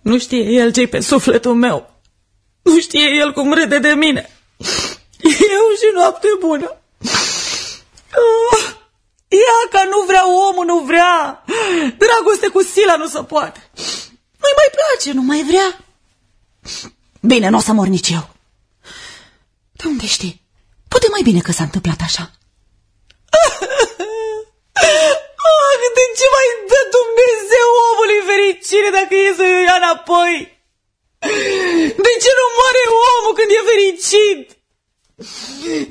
Nu știe el ce pe sufletul meu. Nu știe el cum râde de mine. Eu și noapte bună. Oh, ia că nu vrea omul, nu vrea. Dragoste cu sila nu se poate. Nu-i mai place, nu mai vrea. Bine, nu o să mor nici eu. De unde știi? Poate mai bine că s-a întâmplat așa. Ah, de ce mai dă Dumnezeu omului fericire dacă e să ia înapoi? De ce nu moare omul când e fericit?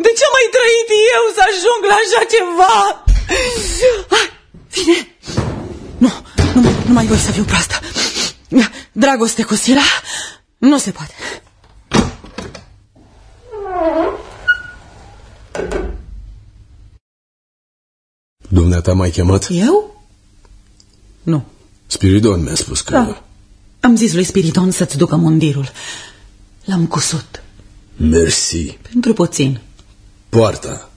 De ce am mai trăit eu să ajung la așa ceva? Ah, vine! Nu, nu, nu mai voi să fiu proastă. Dragoste cu Sila nu se poate. Dumneata m-ai chemat? Eu? Nu. Spiridon mi-a spus că... Da. Am zis lui Spiridon să-ți ducă mundirul. L-am cusut. Mersi. Pentru puțin. Poarta.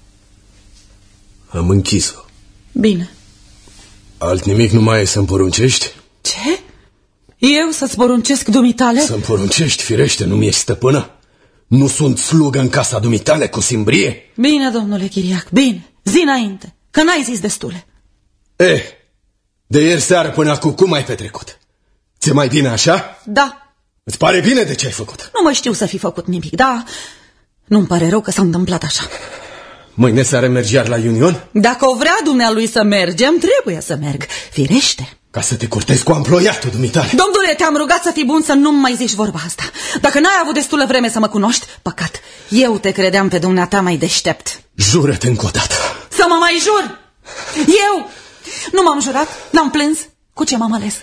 Am închis-o. Bine. Alt nimic nu mai e să-mi poruncești? Ce? Eu să-ți poruncesc dumitale? Să-mi poruncești, firește, nu mi-ești stăpână? Nu sunt slugă în casa dumitale cu simbrie? Bine, domnule Chiriac, bine. Zi înainte, că n-ai zis destule. Eh, de ieri seară până acum cum ai petrecut? Ți-e mai bine așa? Da. Îți pare bine de ce ai făcut? Nu mai știu să fi făcut nimic, da. Nu-mi pare rău că s-a întâmplat așa. Mâine seară mergi iar la Union? Dacă o vrea dumnealui să mergem, trebuie să merg. Firește. Ca să te curtezi cu amploiatul dumitale. Domnule, te-am rugat să fii bun să nu mai zici vorba asta. Dacă n-ai avut destulă vreme să mă cunoști, păcat. Eu te credeam pe dumneata mai deștept. Jură-te încă o dată. Să mă mai jur! Eu! Nu m-am jurat, n-am plâns. Cu ce m-am ales?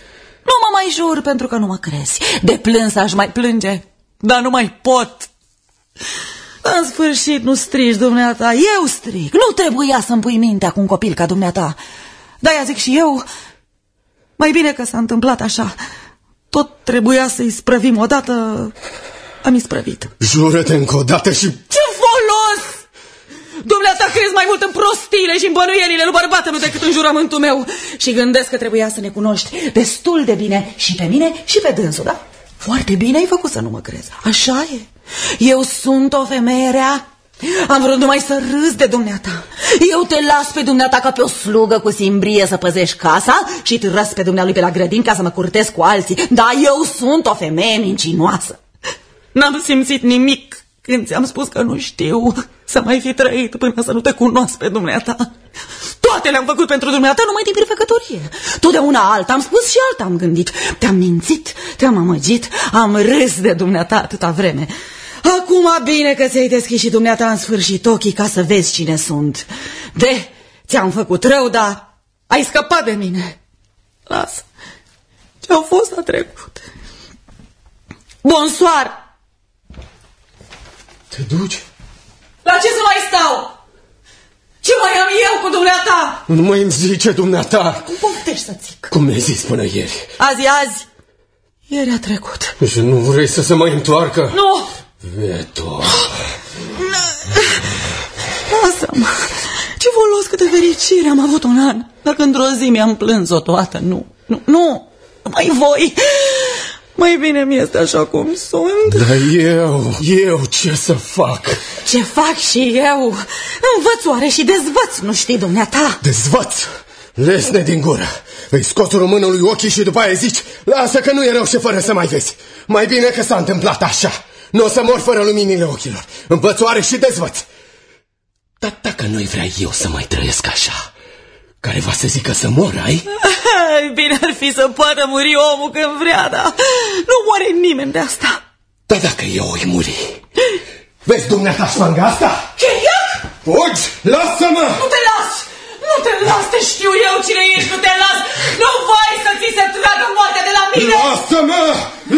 Nu mă mai jur pentru că nu mă crezi. De plâns aș mai plânge, dar nu mai pot. În sfârșit nu strigi, dumneata, eu strig. Nu trebuia să-mi pui mintea cu un copil ca dumneata. De-aia zic și eu, mai bine că s-a întâmplat așa. Tot trebuia să-i sprăvim odată, am isprăvit. Jură-te încă o dată și... Ce folos! Dumneata crezi mai mult în prostiile și în bănuielile lui bărbatului decât în jurământul meu. Și gândesc că trebuia să ne cunoști destul de bine și pe mine și pe dânsul, da? Foarte bine ai făcut să nu mă crezi. Așa e. Eu sunt o femeie rea. Am vrut numai să râs de dumneata. Eu te las pe dumneata ca pe o slugă cu simbrie să păzești casa și te răs pe dumnealui pe la grădin ca să mă curtesc cu alții. Da, eu sunt o femeie mincinoasă. N-am simțit nimic când ți-am spus că nu știu să mai fi trăit până să nu te cunosc pe dumneata. Toate le-am făcut pentru dumneata numai din prefecătorie. Totdeauna alta am spus și alta am gândit. Te-am mințit, te-am amăgit, am râs de dumneata atâta vreme. Acum bine că ți-ai deschis și dumneata în sfârșit ochii ca să vezi cine sunt. De, ți-am făcut rău, dar ai scăpat de mine. Lasă, ce-a fost a trecut. Bonsoir! Te duci? La ce să mai stau? Ce mai am eu cu dumneata? Nu mai îmi zice dumneata. Cum poftești să zic? Cum mi-ai zis până ieri? Azi, azi. Ieri a trecut. Și nu vrei să se mai întoarcă? Nu! Veto. Lasă-mă. Ce folos câtă fericire am avut un an. Dacă într-o zi mi-am plâns-o toată, nu, nu, nu, mai voi. Mai bine mi este așa cum sunt. Dar eu, eu ce să fac? Ce fac și eu? Învăț oare și dezvăț, nu știi, dumneata? Dezvăț! Lesne din gură! Îi scot românului ochii și după aia zici Lasă că nu e rău și fără să mai vezi Mai bine că s-a întâmplat așa Nu o să mor fără luminile ochilor Învățoare și dezvăț Dar dacă nu-i vrea eu să mai trăiesc așa Care va să zică să mor, ai? Bine ar fi să poată muri omul când vrea, dar nu moare nimeni de asta Dar dacă eu îi muri Vezi dumneata șpanga asta? Chiriac! Fugi! Lasă-mă! Nu te las! Nu te las, te știu eu cine ești, nu te las! Nu voi mine! Lasă-mă!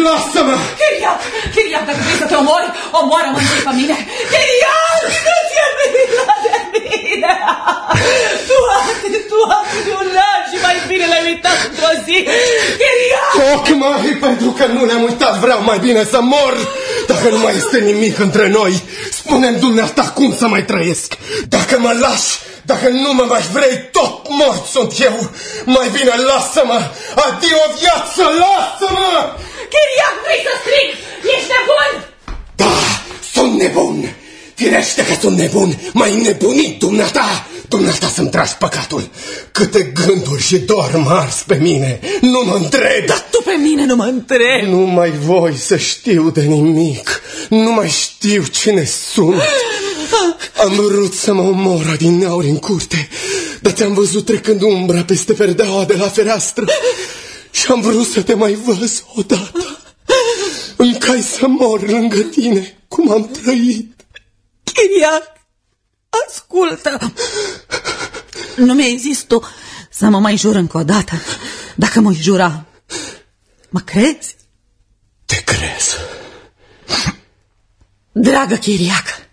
Lasă-mă! Chiriac! Chiriac, dacă vrei să te omori, omoară-mă întâi pe mine! Chiriac! Nu ți-e milă de mine! Toate, toate de un an și mai bine le-ai uitat într-o zi! Chiriac! Tocmai pentru că nu ne-am uitat vreau mai bine să mor! Dacă nu mai este nimic între noi, spune-mi dumneata cum să mai trăiesc! Dacă mă lași, dacă nu mă mai vrei, tot mort sunt eu! Mai bine lasă-mă! Adio viață, lasă-mă! Chiriac, vrei să strig? Ești nebun? Da, sunt nebun! Firește că sunt nebun, mai nebunit dumneata! Dumneata să-mi tragi păcatul! Câte gânduri și doar mars pe mine! Nu mă întreb! Dar tu pe mine nu mă întrebi! Nu mai voi să știu de nimic! Nu mai știu cine sunt! Am vrut să mă omor din aur în curte, dar te-am văzut trecând umbra peste perdeaua de la fereastră și am vrut să te mai văz odată. În cai să mor lângă tine, cum am trăit. Chiriac, ascultă! Nu mi-ai zis tu să mă mai jur încă o dată. Dacă mă jura, mă crezi? Te crezi. Dragă Chiriac,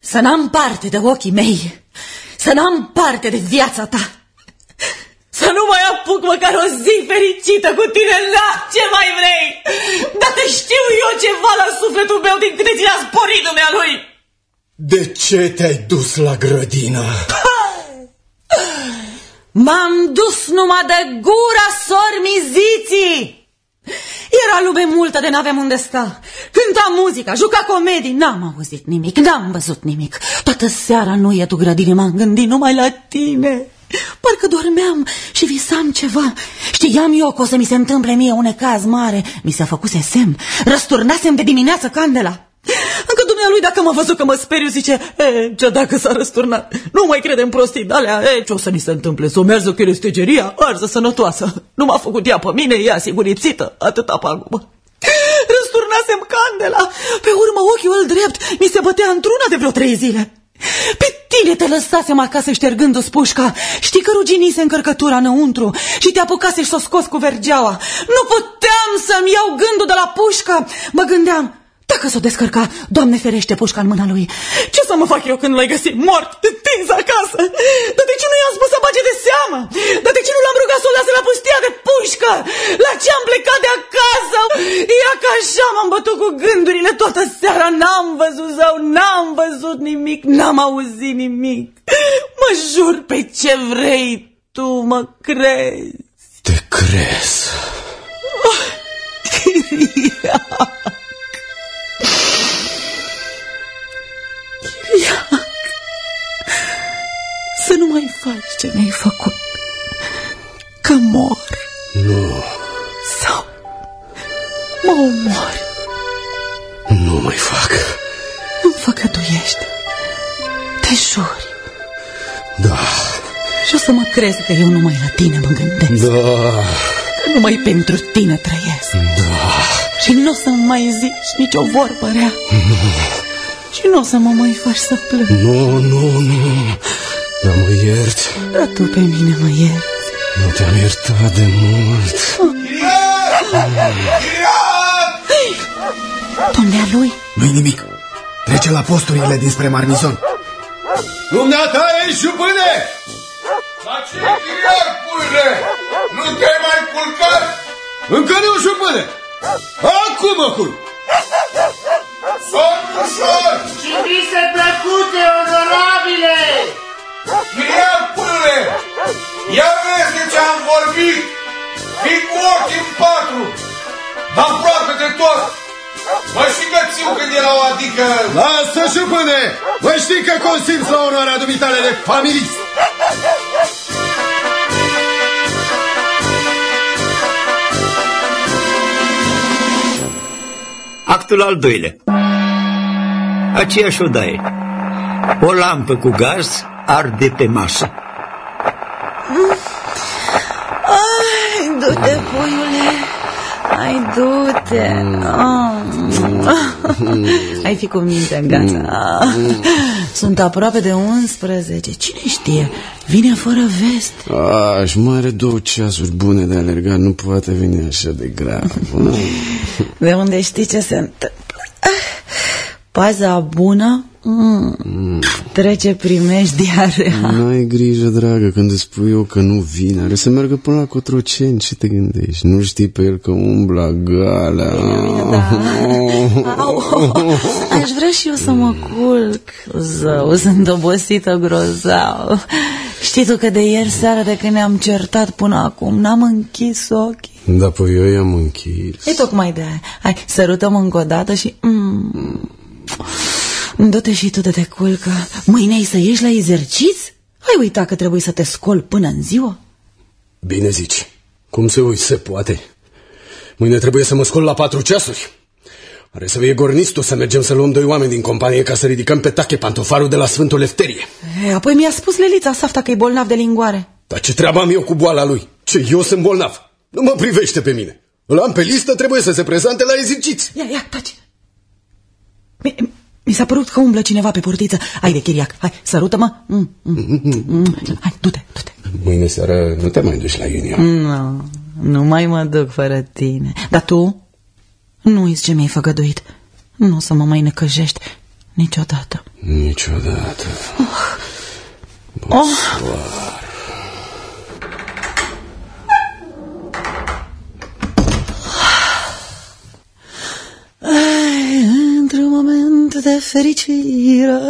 să n-am parte de ochii mei, să n-am parte de viața ta, să nu mai apuc măcar o zi fericită cu tine, la ce mai vrei? Dacă știu eu ceva la sufletul meu din câte ți l-a sporit lui. De ce te-ai dus la grădină? M-am dus numai de gura sormiziții. Era lume multă de n-aveam unde sta. Cânta muzica, juca comedii, n-am auzit nimic, n-am văzut nimic. Toată seara nu e tu grădine, m-am gândit numai la tine. Parcă dormeam și visam ceva. Știam eu că o să mi se întâmple mie un ecaz mare. Mi se făcuse semn. Răsturnasem de dimineață candela. Încă dumnealui dacă mă văzut că mă speriu, zice, e, ce dacă s-a răsturnat? Nu mai crede în prostii alea, e, ce o să ni se întâmple? Să o merză cu stegeria, arză sănătoasă. Nu m-a făcut ea pe mine, ea sigurițită, atâta pagubă. Răsturnasem candela, pe urmă ochiul îl drept mi se bătea într-una de vreo trei zile. Pe tine te lăsasem acasă ștergându-ți pușca. Știi că ruginise încărcătura înăuntru și te apucase și s-o scos cu vergeaua. Nu puteam să-mi iau gândul de la pușca. Mă gândeam, dacă s-o descărca, Doamne ferește pușca în mâna lui. Ce să mă fac eu când l-ai găsit mort, întins acasă? Dar de ce nu i-am spus să bage de seamă? Dar de ce nu l-am rugat să o lase la pustia de pușcă? La ce am plecat de acasă? Ia că așa m-am bătut cu gândurile toată seara. N-am văzut zău, n-am văzut nimic, n-am auzit nimic. Mă jur pe ce vrei tu, mă crezi. Te crezi. Oh, nu mai faci ce mi-ai făcut, că mor. Nu. Sau mă omor. Nu mai fac. Nu făcătuiești. Te juri. Da. Și o să mă crezi că eu numai la tine mă gândesc. Da. Că numai pentru tine trăiesc. Da. Și nu o să mai zici nicio vorbă rea. Nu. Și nu o să mă mai faci să plâng. Nu, nu, nu. Dar mă ierți. Dar tu pe mine mă ierți. Nu te-am iertat de mult. Domnea lui? Nu-i nimic. Trece la posturile dinspre Marmizon. Dumneata ești jupâne! La ce chiriar, pâine? Nu te-ai mai culcat? Încă nu, jupâne! Acum mă culc! Somn ușor! Și vise plăcute, onorabile! Chiriar, pâine! Ia vezi de ce am vorbit! Fii cu ochii în patru! Dar aproape de tot! Mă și că țiu când era o adică... Lasă, jupâne! Mă știi că consimți la onoarea dumitale de familist! Actul al doilea. Aceeași odaie. O lampă cu gaz arde pe masă. Ai, du-te, puiule. Ai, du-te. Oh. Ai fi cu minte în gata. Sunt aproape de 11. Cine știe? Vine fără vest. Aș mai are două ceasuri bune de alergat, nu poate veni așa de grav. De unde știi ce se întâmplă? Paza bună mm. trece primejdiare. N-ai grijă, dragă, când îți spui eu că nu vine. Are să meargă până la Cotroceni. Ce te gândești? Nu știi pe el că umbla gala. Da. Au, aș vrea și eu să mă culc. Zău, sunt obosită grozav. Știi tu că de ieri seara de când ne-am certat până acum n-am închis ochii. Da, păi eu i-am închis. E tocmai de aia. Hai, sărutăm încă o dată și... Mm, Du-te și tu de te culcă. Mâine ai să ieși la exerciți? Ai uitat că trebuie să te scol până în ziua? Bine zici. Cum se uit, se poate. Mâine trebuie să mă scol la patru ceasuri. Are să fie gornistul să mergem să luăm doi oameni din companie ca să ridicăm pe tache pantofarul de la Sfântul Lefterie. E, apoi mi-a spus Lelița Safta că e bolnav de lingoare. Dar ce treabă am eu cu boala lui? Ce, eu sunt bolnav? Nu mă privește pe mine. Îl am pe listă, trebuie să se prezante la exerciți. Ia, ia, taci. Mi, mi s-a părut că umblă cineva pe portiță. Hai de chiriac, hai, sărută-mă. Mm, mm, mm. Hai, du-te, du-te. Mâine seară nu te mai duci la Iunia. Nu, nu mai mă duc fără tine. Dar tu nu uiți ce mi-ai făgăduit. Nu o să mă mai necăjești niciodată. Niciodată. Oh. Oh. Într-un moment de fericire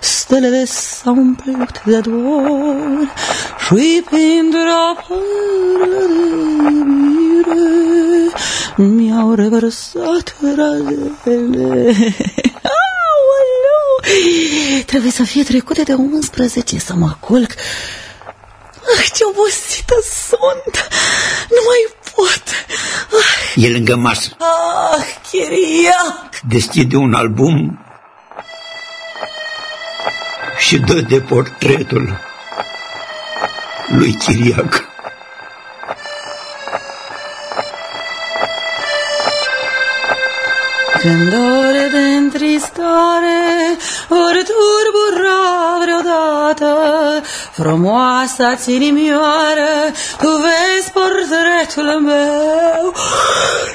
Stelele s-au umplut de dor Și printre apărele de iubire Mi-au revărsat razele Aoleu! Trebuie să fie trecute de 11 să mă culc Ah, ce obosită sunt! Nu mai pot! Ah. E lângă masă. Ah, chiriac! Deschide un album și dă de portretul lui Chiriac. Când ore de întristare ori turbura vreodată Frumoasa-ți inimioară, tu vezi portretul meu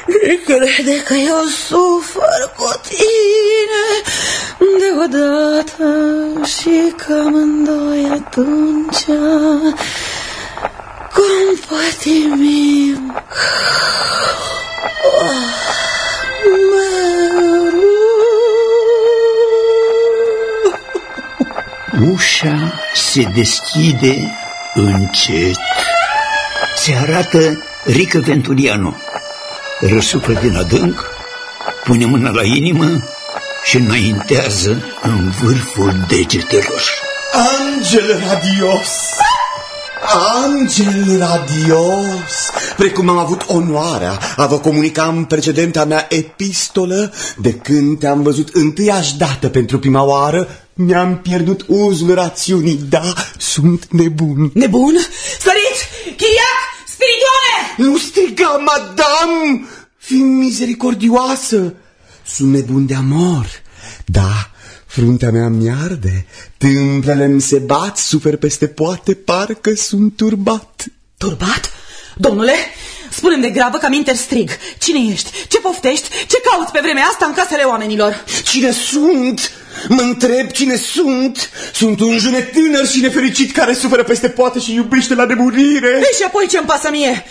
Și crede că eu sufăr cu tine deodată Și că amândoi atunci cum pătimim oh. Ușa se deschide încet. Se arată Rică Venturiano. Răsuflă din adânc, pune mâna la inimă și înaintează în vârful degetelor. Angel radios! Angel radios, precum am avut onoarea a vă comunica în precedenta mea epistolă, de când te-am văzut întâiași dată pentru prima oară, mi-am pierdut uzul rațiunii, da, sunt nebun. Nebun? Săriți! Chiriac! Spiritoane! Nu striga, madame! Fii misericordioasă! Sunt nebun de amor, da, Fruntea mea mi-arde, tâmplele-mi se bat, sufer peste poate, parcă sunt turbat. Turbat? Domnule, spune-mi de grabă că am interstrig. Cine ești? Ce poftești? Ce cauți pe vremea asta în casele oamenilor? Cine sunt? Mă întreb cine sunt. Sunt un junet tânăr și nefericit care suferă peste poate și iubește la nemurire. Ei, și apoi ce-mi pasă mie?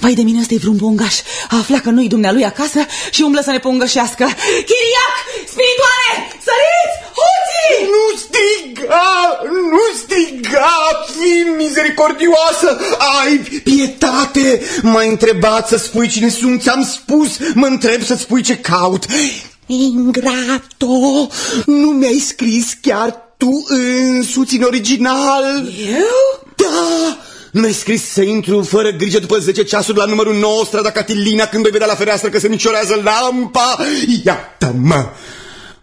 Vai de mine, ăsta e vreun bongaș. A aflat că nu-i dumnealui acasă și umblă să ne pungășească. Chiriac! Spiritoare! Săriți! Huții! Nu striga! Nu striga! Fii misericordioasă! Ai pietate! M-ai întrebat să spui cine sunt, ți-am spus. Mă întreb să spui ce caut. Ingrato! Nu mi-ai scris chiar tu însuți în original? Eu? Da! Mi-ai scris să intru fără grijă după 10 ceasuri la numărul 9, strada Catilina, când voi vedea la fereastră că se miciorează lampa. Iată-mă!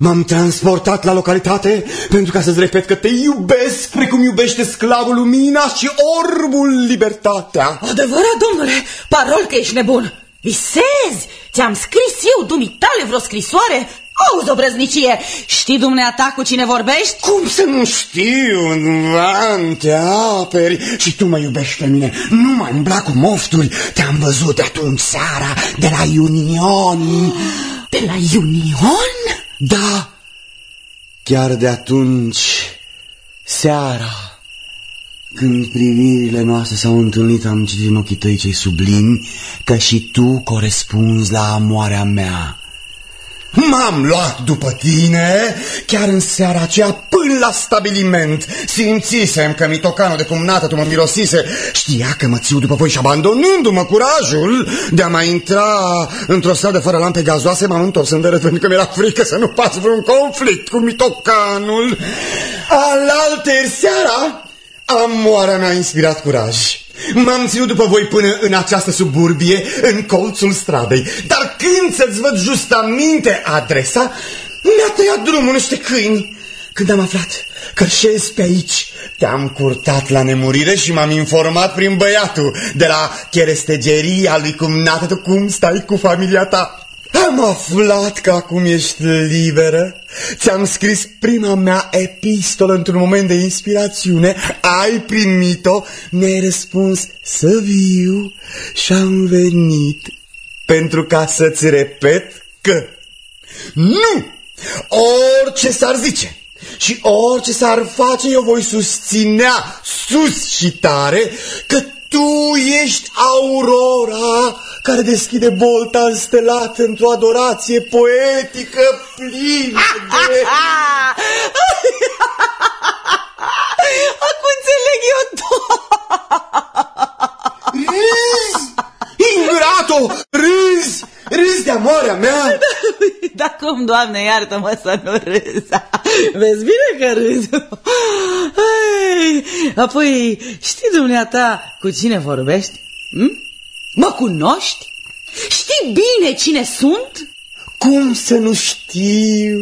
M-am transportat la localitate pentru ca să-ți repet că te iubesc precum iubește sclavul lumina și orbul libertatea. Adevărat, domnule, parol că ești nebun. Visezi? Ți-am scris eu, dumitale, vreo scrisoare? Auzi, obrăznicie, știi dumneata cu cine vorbești? Cum să nu știu, Van, te aperi și tu mă iubești pe mine. Nu mai îmbla cu mofturi, te-am văzut de atunci seara de la Union. De la Union? Da, chiar de atunci, seara, când privirile noastre s-au întâlnit, am citit în ochii tăi cei sublimi că și tu corespunzi la amoarea mea. M-am luat după tine chiar în seara aceea până la stabiliment. Simțisem că mitocanul de cumnată tu mă mirosise. Știa că mă țiu după voi și abandonându-mă curajul de a mai intra într-o stradă fără lampe gazoase, m-am întors în veră pentru că mi-era frică să nu pas vreun conflict cu mitocanul. Alaltă seara, amoarea mea a inspirat curaj. M-am ținut după voi până în această suburbie, în colțul stradei. Dar când să-ți văd justamente adresa, mi-a tăiat drumul niște câini. Când am aflat că șezi pe aici, te-am curtat la nemurire și m-am informat prin băiatul de la cherestegeria lui cumnată tu cum stai cu familia ta. Am aflat că acum ești liberă. Ți-am scris prima mea epistolă într-un moment de inspirațiune. Ai primit-o, mi-ai răspuns să viu și am venit pentru ca să-ți repet că nu, orice s-ar zice și orice s-ar face, eu voi susținea sus și tare că tu ești aurora care deschide bolta înstelată într-o adorație poetică plină de... Acum înțeleg eu tot! Râzi! Ingrato! Râzi! Râzi de amoarea mea! Da cum, Doamne, iartă-mă să nu râzi. Vezi bine că râzi. Hey, apoi, știi dumneata cu cine vorbești? Hm? Mă cunoști? Știi bine cine sunt? Cum să nu știu?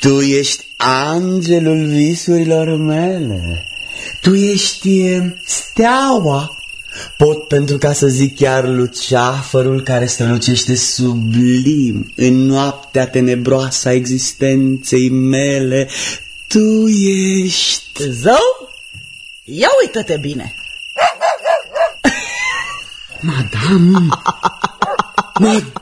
Tu ești angelul visurilor mele. Tu ești steaua. Pot pentru ca să zic chiar luceafărul care strălucește sublim în noaptea tenebroasă a existenței mele. Tu ești... Zău? Ia uită-te bine. Madame, Madame,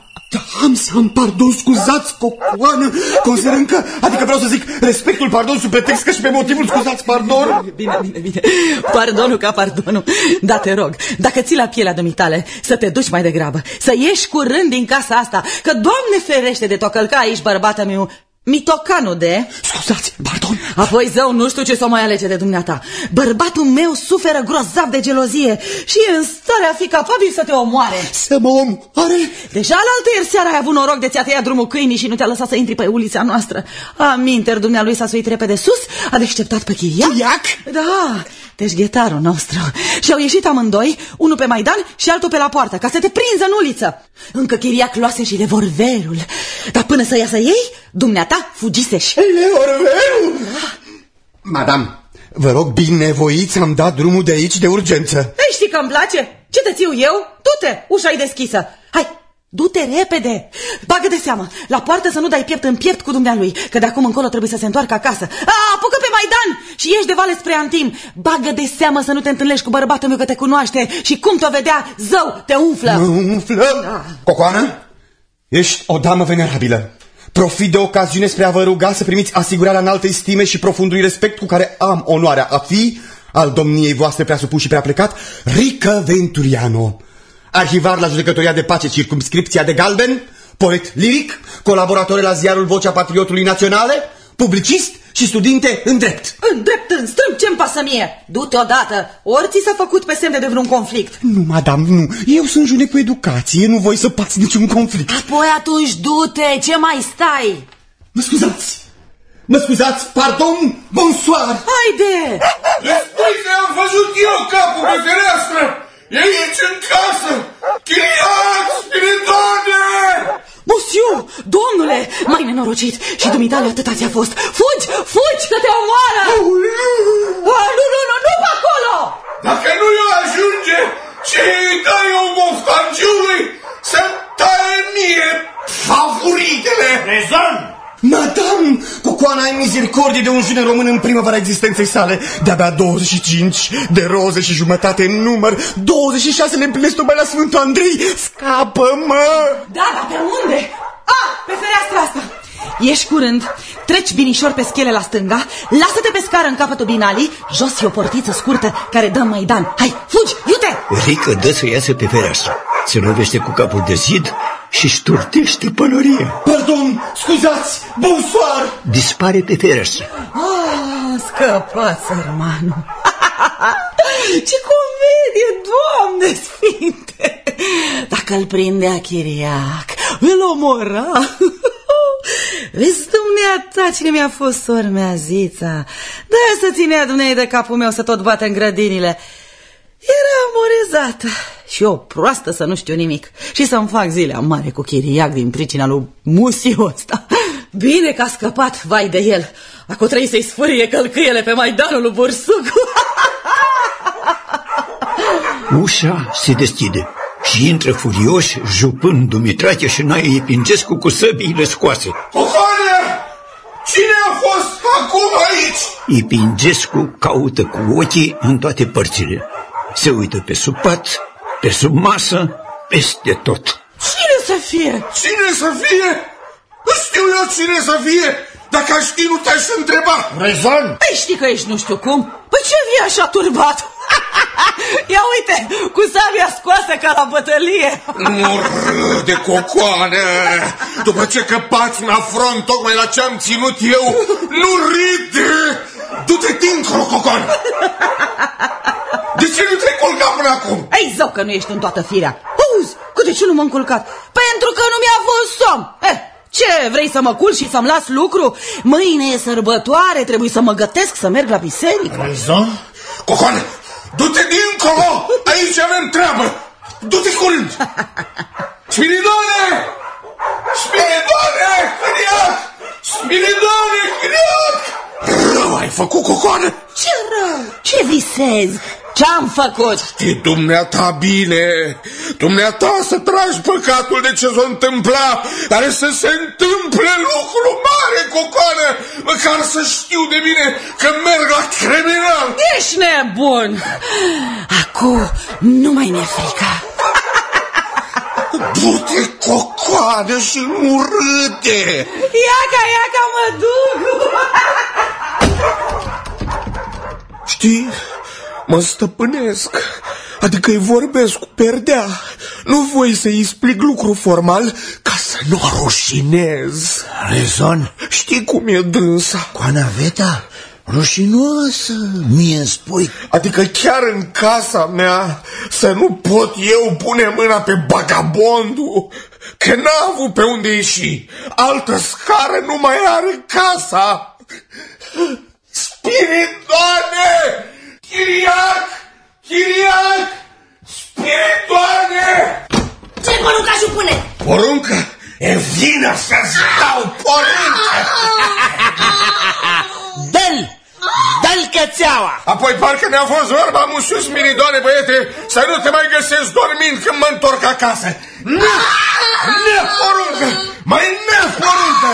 să-mi pardon, scuzați, cocoană, considerăm că, adică vreau să zic, respectul pardon sub pretext că și pe motivul scuzați, pardon. Bine, bine, bine, pardonul ca pardonul, da te rog, dacă ții la pielea dumitale, să te duci mai degrabă, să ieși curând din casa asta, că Doamne ferește de tocălca aici, bărbată meu, Mitocanul de... Scuzați, pardon. Apoi, zău, nu știu ce să o mai alege de dumneata. Bărbatul meu suferă grozav de gelozie și e în stare a fi capabil să te omoare. Să mă omoare? Deja la altă ieri seara ai avut noroc de ți-a tăiat drumul câinii și nu te-a lăsat să intri pe ulița noastră. Aminteri, dumnealui s-a suit repede sus, a deșteptat pe chiriac. Chiriac? Da, deci ghetarul nostru. Și au ieșit amândoi, unul pe Maidan și altul pe la poartă, ca să te prinză în uliță. Încă chiriac luase și revolverul. Dar până să iasă ei, dumneata fugiseși. Revolverul? Madame, vă rog binevoiți, am dat drumul de aici de urgență. Ei, știi că îmi place? Ce te țiu eu? Du-te, ușa e deschisă. Hai, Du-te repede! Bagă de seamă! La poartă să nu dai piept în piept cu dumnealui, că de acum încolo trebuie să se întoarcă acasă. A, apucă pe Maidan și ieși de vale spre Antim. Bagă de seamă să nu te întâlnești cu bărbatul meu că te cunoaște și cum te vedea, zău, te umflă. Mă umflă? Da. Cocoană, ești o damă venerabilă. Profit de ocaziune spre a vă ruga să primiți asigurarea înaltei stime și profundului respect cu care am onoarea a fi al domniei voastre prea supus și prea plecat, Rică Venturiano arhivar la judecătoria de pace circumscripția de Galben, poet liric, colaborator la ziarul Vocea Patriotului Naționale, publicist și studinte în drept. În drept, în strâmb, ce-mi pasă mie? Du-te odată, ori ți s-a făcut pe semne de vreun conflict. Nu, madame, nu. Eu sunt june cu educație, nu voi să pas niciun conflict. Apoi atunci du-te, ce mai stai? Mă scuzați! Mă scuzați, pardon, bonsoir! Haide! Spui că am văzut eu capul pe fereastră! E aici în casă! Chiriac, Spiridone! Monsieur, domnule, mai nenorocit și dumitale atâta ți-a fost. Fugi, fugi, că te omoară! Ah, nu, nu, nu, nu pe acolo! Dacă nu i ajunge ce îi dai o moftangiului să-mi taie mie favoritele! Rezolv misericordie de un june român în primăvara existenței sale. De-abia 25 de roze și jumătate în număr, 26 le împlinesc tocmai la Sfântul Andrei. Scapă-mă! Da, dar pe unde? Ah, pe fereastra asta. Ieși curând, treci binișor pe schele la stânga, lasă-te pe scară în capătul binalii, jos e o portiță scurtă care dă în Maidan. Hai, fugi, iute! Rică dă să iasă pe fereastră. Se lovește cu capul de zid și șturtește pălăria. Pardon, scuzați, bonsoir! Dispare pe fereastră. Ah, scăpat, sărmanul. Ce comedie, Doamne sfinte! Dacă îl prindea chiriac, îl omora. Vezi, dumneata, cine mi-a fost sor mea, Zița? Da, să ținea dumnei de capul meu să tot bate în grădinile. Era amorezată și eu proastă să nu știu nimic și să-mi fac zile amare cu chiriac din pricina lui Musiu ăsta. Bine că a scăpat, vai de el. Acum trebuie să-i sfârie călcâiele pe Maidanul lui Bursucu. Ușa se deschide și intră furioși, jupând Dumitrache și Naie Epingescu cu săbiile scoase. Cocoane! Cine a fost acum aici? Epingescu caută cu ochii în toate părțile. Se uită pe sub pat, pe sub masă, peste tot. Cine să fie? Cine să fie? Nu știu eu cine să fie. Dacă aș ști, nu te-aș întreba. Rezon! Păi știi că ești nu știu cum? Păi ce vii așa turbat? Ia uite, cu sabia scoasă ca la bătălie. Nu râde, cocoane! După ce căpați în afront tocmai la ce am ținut eu, nu râde! Du-te dincolo, cocoane! De ce nu te-ai culcat până acum? Ei, zău că nu ești în toată firea. Auzi, că de ce nu m-am culcat? Pentru că nu mi-a fost somn. Eh, ce, vrei să mă culc și să-mi las lucru? Mâine e sărbătoare, trebuie să mă gătesc să merg la biserică. Rezon? Cocoane, du-te dincolo! Aici avem treabă! Du-te curând! Spiridone! Spiridone! Chiriac! Spiridone! Chiriac! Rău ai făcut, cocoane! Ce rău? Ce visezi? Ce-am făcut? E dumneata bine, dumneata să tragi păcatul de ce s-a întâmplat, dar să se întâmple lucru mare, cocoane, măcar să știu de mine că merg la criminal. Ești nebun! Acum nu mai mi-e frică. Du-te, cocoane, și nu râde! Iaca, iaca, mă duc! Știi, mă stăpânesc, adică îi vorbesc cu perdea. Nu voi să-i explic lucru formal ca să nu o rușinez. Rezon? Știi cum e dânsa? Cu Anaveta? Rușinoasă, mie îmi spui. Adică chiar în casa mea să nu pot eu pune mâna pe bagabondul, că n-a avut pe unde ieși. Altă scară nu mai are casa. Spiritoane! Chiriac! Chiriac! Spiritoane! Ce porunca jupâne? Poruncă? E vină să-ți dau poruncă! Dă-l! Dă-l cățeaua! Apoi parcă ne-a fost vorba, mușus miridoane, băiete, să nu te mai găsesc dormind când mă întorc acasă. Nu! Ne poruncă! Mai ne poruncă!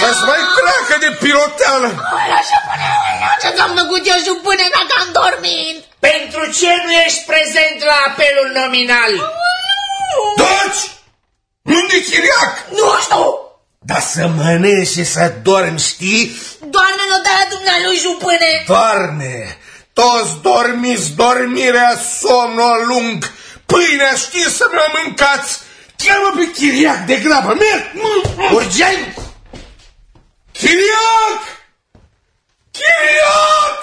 Să-ți mai treacă de piroteală! Așa până ce ți-am făcut eu jupâne dacă am dormit? Pentru ce nu ești prezent la apelul nominal? Doci! Unde chiriac? Nu știu! Dar să mănânci și să dormi, știi? Doarme notarea dumnealui jupâne! Doarme! Toți dormiți dormirea somnul lung. Pâinea știți să mi-o mâncați. Cheamă pe chiriac de grabă. Merg! Urgent! Chiriac! Chiriac!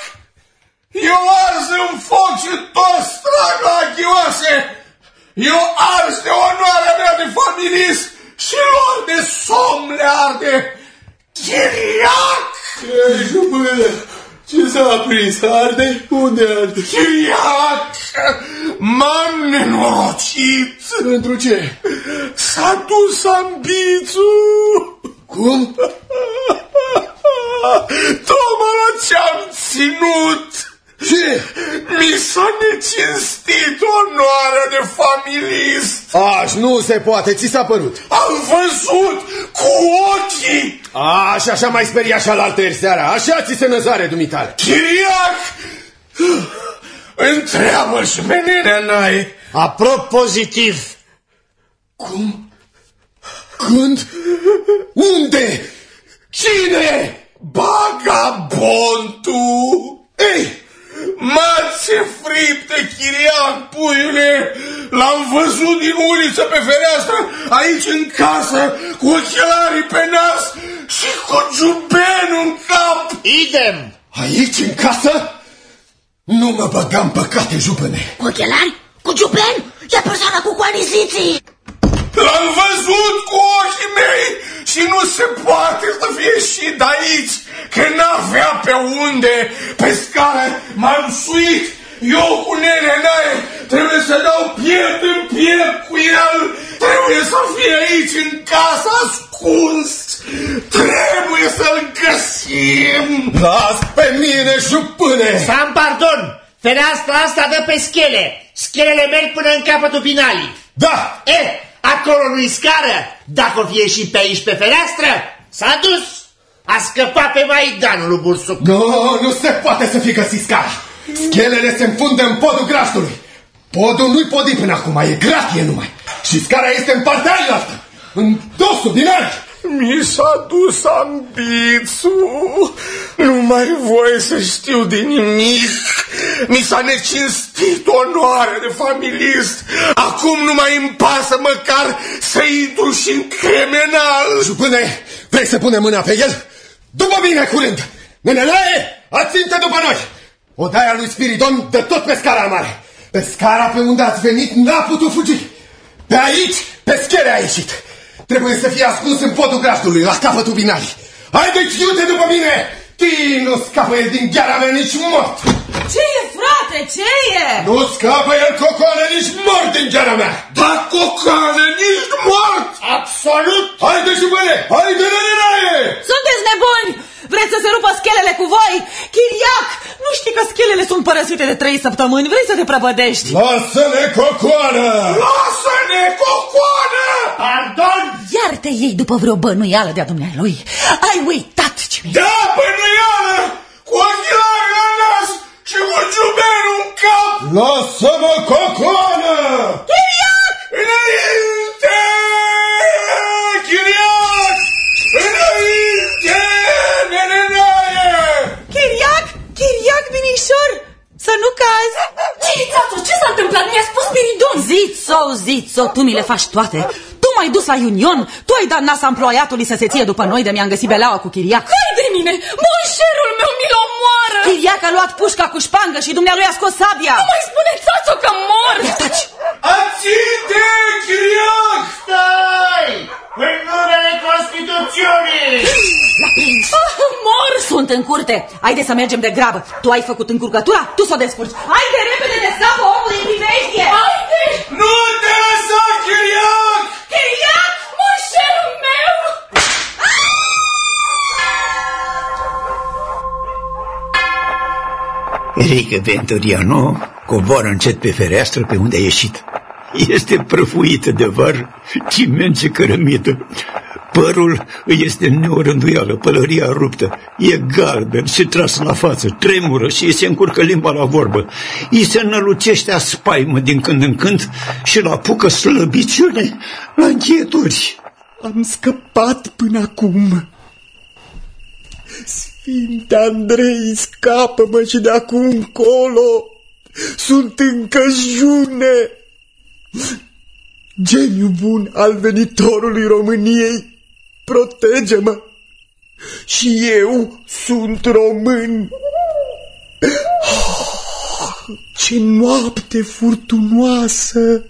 Eu ars în foc și toți trag la achioase. Eu ars de onoarea mea de familist și lor de somn le arde. Chiriac! Ei, jumăne, ce s-a aprins? Arde? Unde arde? Chiriac! M-am nenorocit! Pentru ce? S-a dus ambițul! Cum? Tocmai la ce-am ținut! Ce? Mi s-a necinstit onoarea de familist. Aș, nu se poate, ți s-a părut. Am văzut cu ochii. Aș, și așa mai speria și șalaltă ieri seara. Așa ți se năzare, dumitale. Chiriac! Întreabă-și pe nenea Nae. Apropozitiv. Cum? Când? Unde? Cine? Bagabontul! Ei, Mațe friptă, chiriac, puiule! L-am văzut din uliță pe fereastră, aici în casă, cu ochelarii pe nas și cu giubenul în cap! Idem. aici în casă? Nu mă băgam păcate, jupâne. Cu ochelari? Cu ciupen? E persoana cu coaniziții! L-am văzut cu ochii mei și nu se poate să fie și de aici, că n-avea pe unde. Pe scară m-am suit, eu cu nene naie, trebuie să dau piept în piept cu el, trebuie să fie aici în casă ascuns, trebuie să-l găsim. Las pe mine, jupâne! Sam, pardon! Fereastra asta dă pe schele. Schelele merg până în capătul binalii. Da! E, acolo nu-i scară. Dacă o fie și pe aici pe fereastră, s-a dus. A scăpat pe Maidanul lui Bursuc. Nu, nu se poate să fi găsit scara. Schelele se înfundă în podul graștului. Podul nu-i podit până acum, e gratie numai. Și scara este în partea ailaltă, în dosul din ari. Mi s-a dus ambițul, nu mai voi să știu de nimic. Mi s-a necinstit onoarea de familist. Acum nu mai îmi pasă măcar să intru și în criminal. Jupâne, vrei să punem mâna pe el? După mine, curând! Nenelae, aținte după noi! Odaia lui Spiridon dă tot pe scara mare. Pe scara pe unde ați venit n-a putut fugi. Pe aici, pe schere a ieșit. Trebuie să fie ascuns în podul grajdului, la capătul binalii. Haideți, iute după mine! Tii nu scapă el din gheara mea nici mort! Ce e, frate, ce e? Nu scapă el cocoană nici mort din gheara mea! Da, cocană, nici mort! Absolut! Haide și băie! Haide, nenelaie! Sunteți nebuni! Vreți să se rupă schelele cu voi? Chiriac, nu știi că schelele sunt părăsite de trei săptămâni? Vrei să te prăbădești? Lasă-ne cocoană! Lasă-ne, cocoană! Pardon! Iar te iei după vreo bănuială de-a dumnealui. Ai uitat ce mi Da, bănuială! Cu ochelari la nas și cu giubenul în cap! Lasă-mă cocoană! Chiriac! Înainte! Chiriac! Înainte! Nenenaie! Chiriac! Chiriac, minișor! Să nu cazi! Ce, Țațu, ce s-a întâmplat? Mi-a spus Piridon. Zițo, zițo, tu mi le faci toate. Tu m-ai dus la Union, tu ai dat nasa amploiatului să se ție după noi de mi-am găsit beleaua cu Chiriac. Hai de mine! Monșerul meu mi-l omoară! Chiriac a luat pușca cu șpangă și dumnealui a scos sabia. Nu mai spune Țațu că mor! Taci! Aținte, Chiriac! Stai! În numele Constituțiunii! L-a prins! Ah, mor! Sunt în curte. Haide să mergem de grabă. Tu ai făcut încurcătura, tu să o descurci. Haide repede de scapă omul din primejdie! Haide! Nu te lăsa, Chiriac! Chiriac, monșerul meu! Enrique Venturiano coboară încet pe fereastră pe unde a ieșit. Este prăfuită de var, ciment și cărămită. Părul îi este în neorânduială, pălăria ruptă. E galben și tras la față, tremură și îi se încurcă limba la vorbă. Îi se înălucește a spaimă din când în când și la apucă slăbiciune la închieturi. Am scăpat până acum. Sfinte Andrei, scapă-mă și de acum încolo. Sunt încă june. Geniu bun al venitorului României, protege-mă. Și eu sunt român. Oh, ce noapte furtunoasă!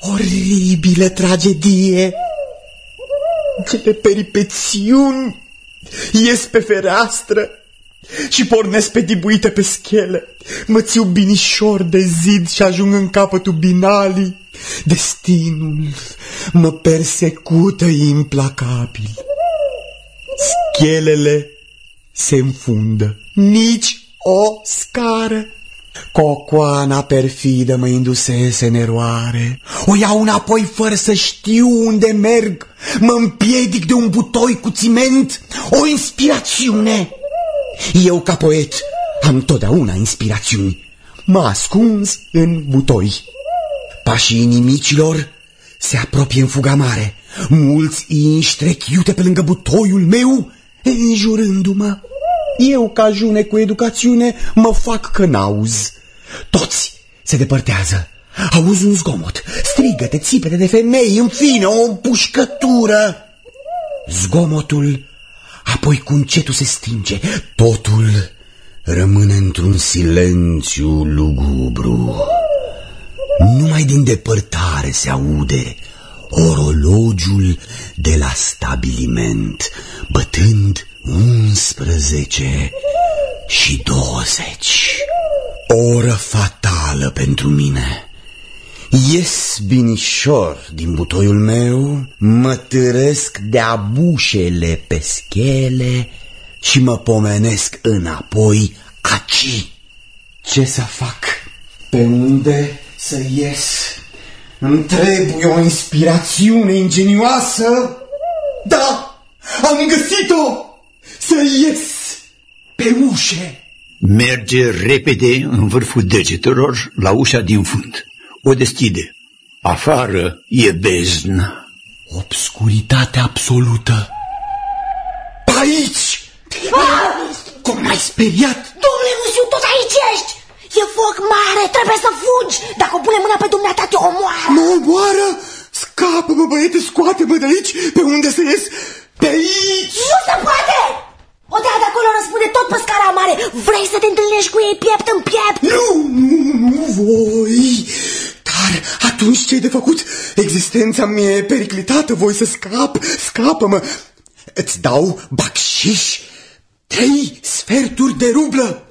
Oribilă tragedie! Ce peripețiuni ies pe fereastră și pornesc pe dibuite pe schele. Mă țiu binișor de zid și ajung în capătul binalii. Destinul mă persecută implacabil. Schelele se înfundă. Nici o scară. Cocoana perfidă mă indusese în eroare. O iau înapoi fără să știu unde merg. Mă împiedic de un butoi cu ciment. O inspirațiune. Eu, ca poet, am totdeauna inspirațiuni. Mă ascunz în butoi. Pașii inimicilor se apropie în fuga mare. Mulți inși trec iute pe lângă butoiul meu, înjurându-mă. Eu, ca june cu educațiune, mă fac că n-auz. Toți se depărtează. Auz un zgomot, strigăte, țipete de femei, în fine, o împușcătură. Zgomotul apoi cu încetul se stinge. Totul rămâne într-un silențiu lugubru. Numai din depărtare se aude orologiul de la stabiliment, bătând 11 și 20. Oră fatală pentru mine. Ies binișor din butoiul meu, mă târăsc de-a bușele pe schele și mă pomenesc înapoi aci. Ce să fac? Pe unde să ies? Îmi trebuie o inspirațiune ingenioasă? Da, am găsit-o! Să ies pe ușe! Merge repede în vârful degetelor la ușa din fund. O deschide. Afară e beznă. Obscuritate absolută. Aici! Cum m-ai speriat? Domnule Musiu, tot aici ești! E foc mare, trebuie să fugi! Dacă o pune mâna pe dumneata, te omoară! Mă omoară? Scapă-mă, băiete, scoate-mă de aici! Pe unde să ies? Pe aici! Nu se poate! O dea de acolo răspunde tot pe scara mare. Vrei să te întâlnești cu ei piept în piept? Nu, nu, nu voi. Dar atunci ce-ai de făcut? Existența mi e periclitată, voi să scap, scapă-mă. Îți dau bacșiș trei sferturi de rublă.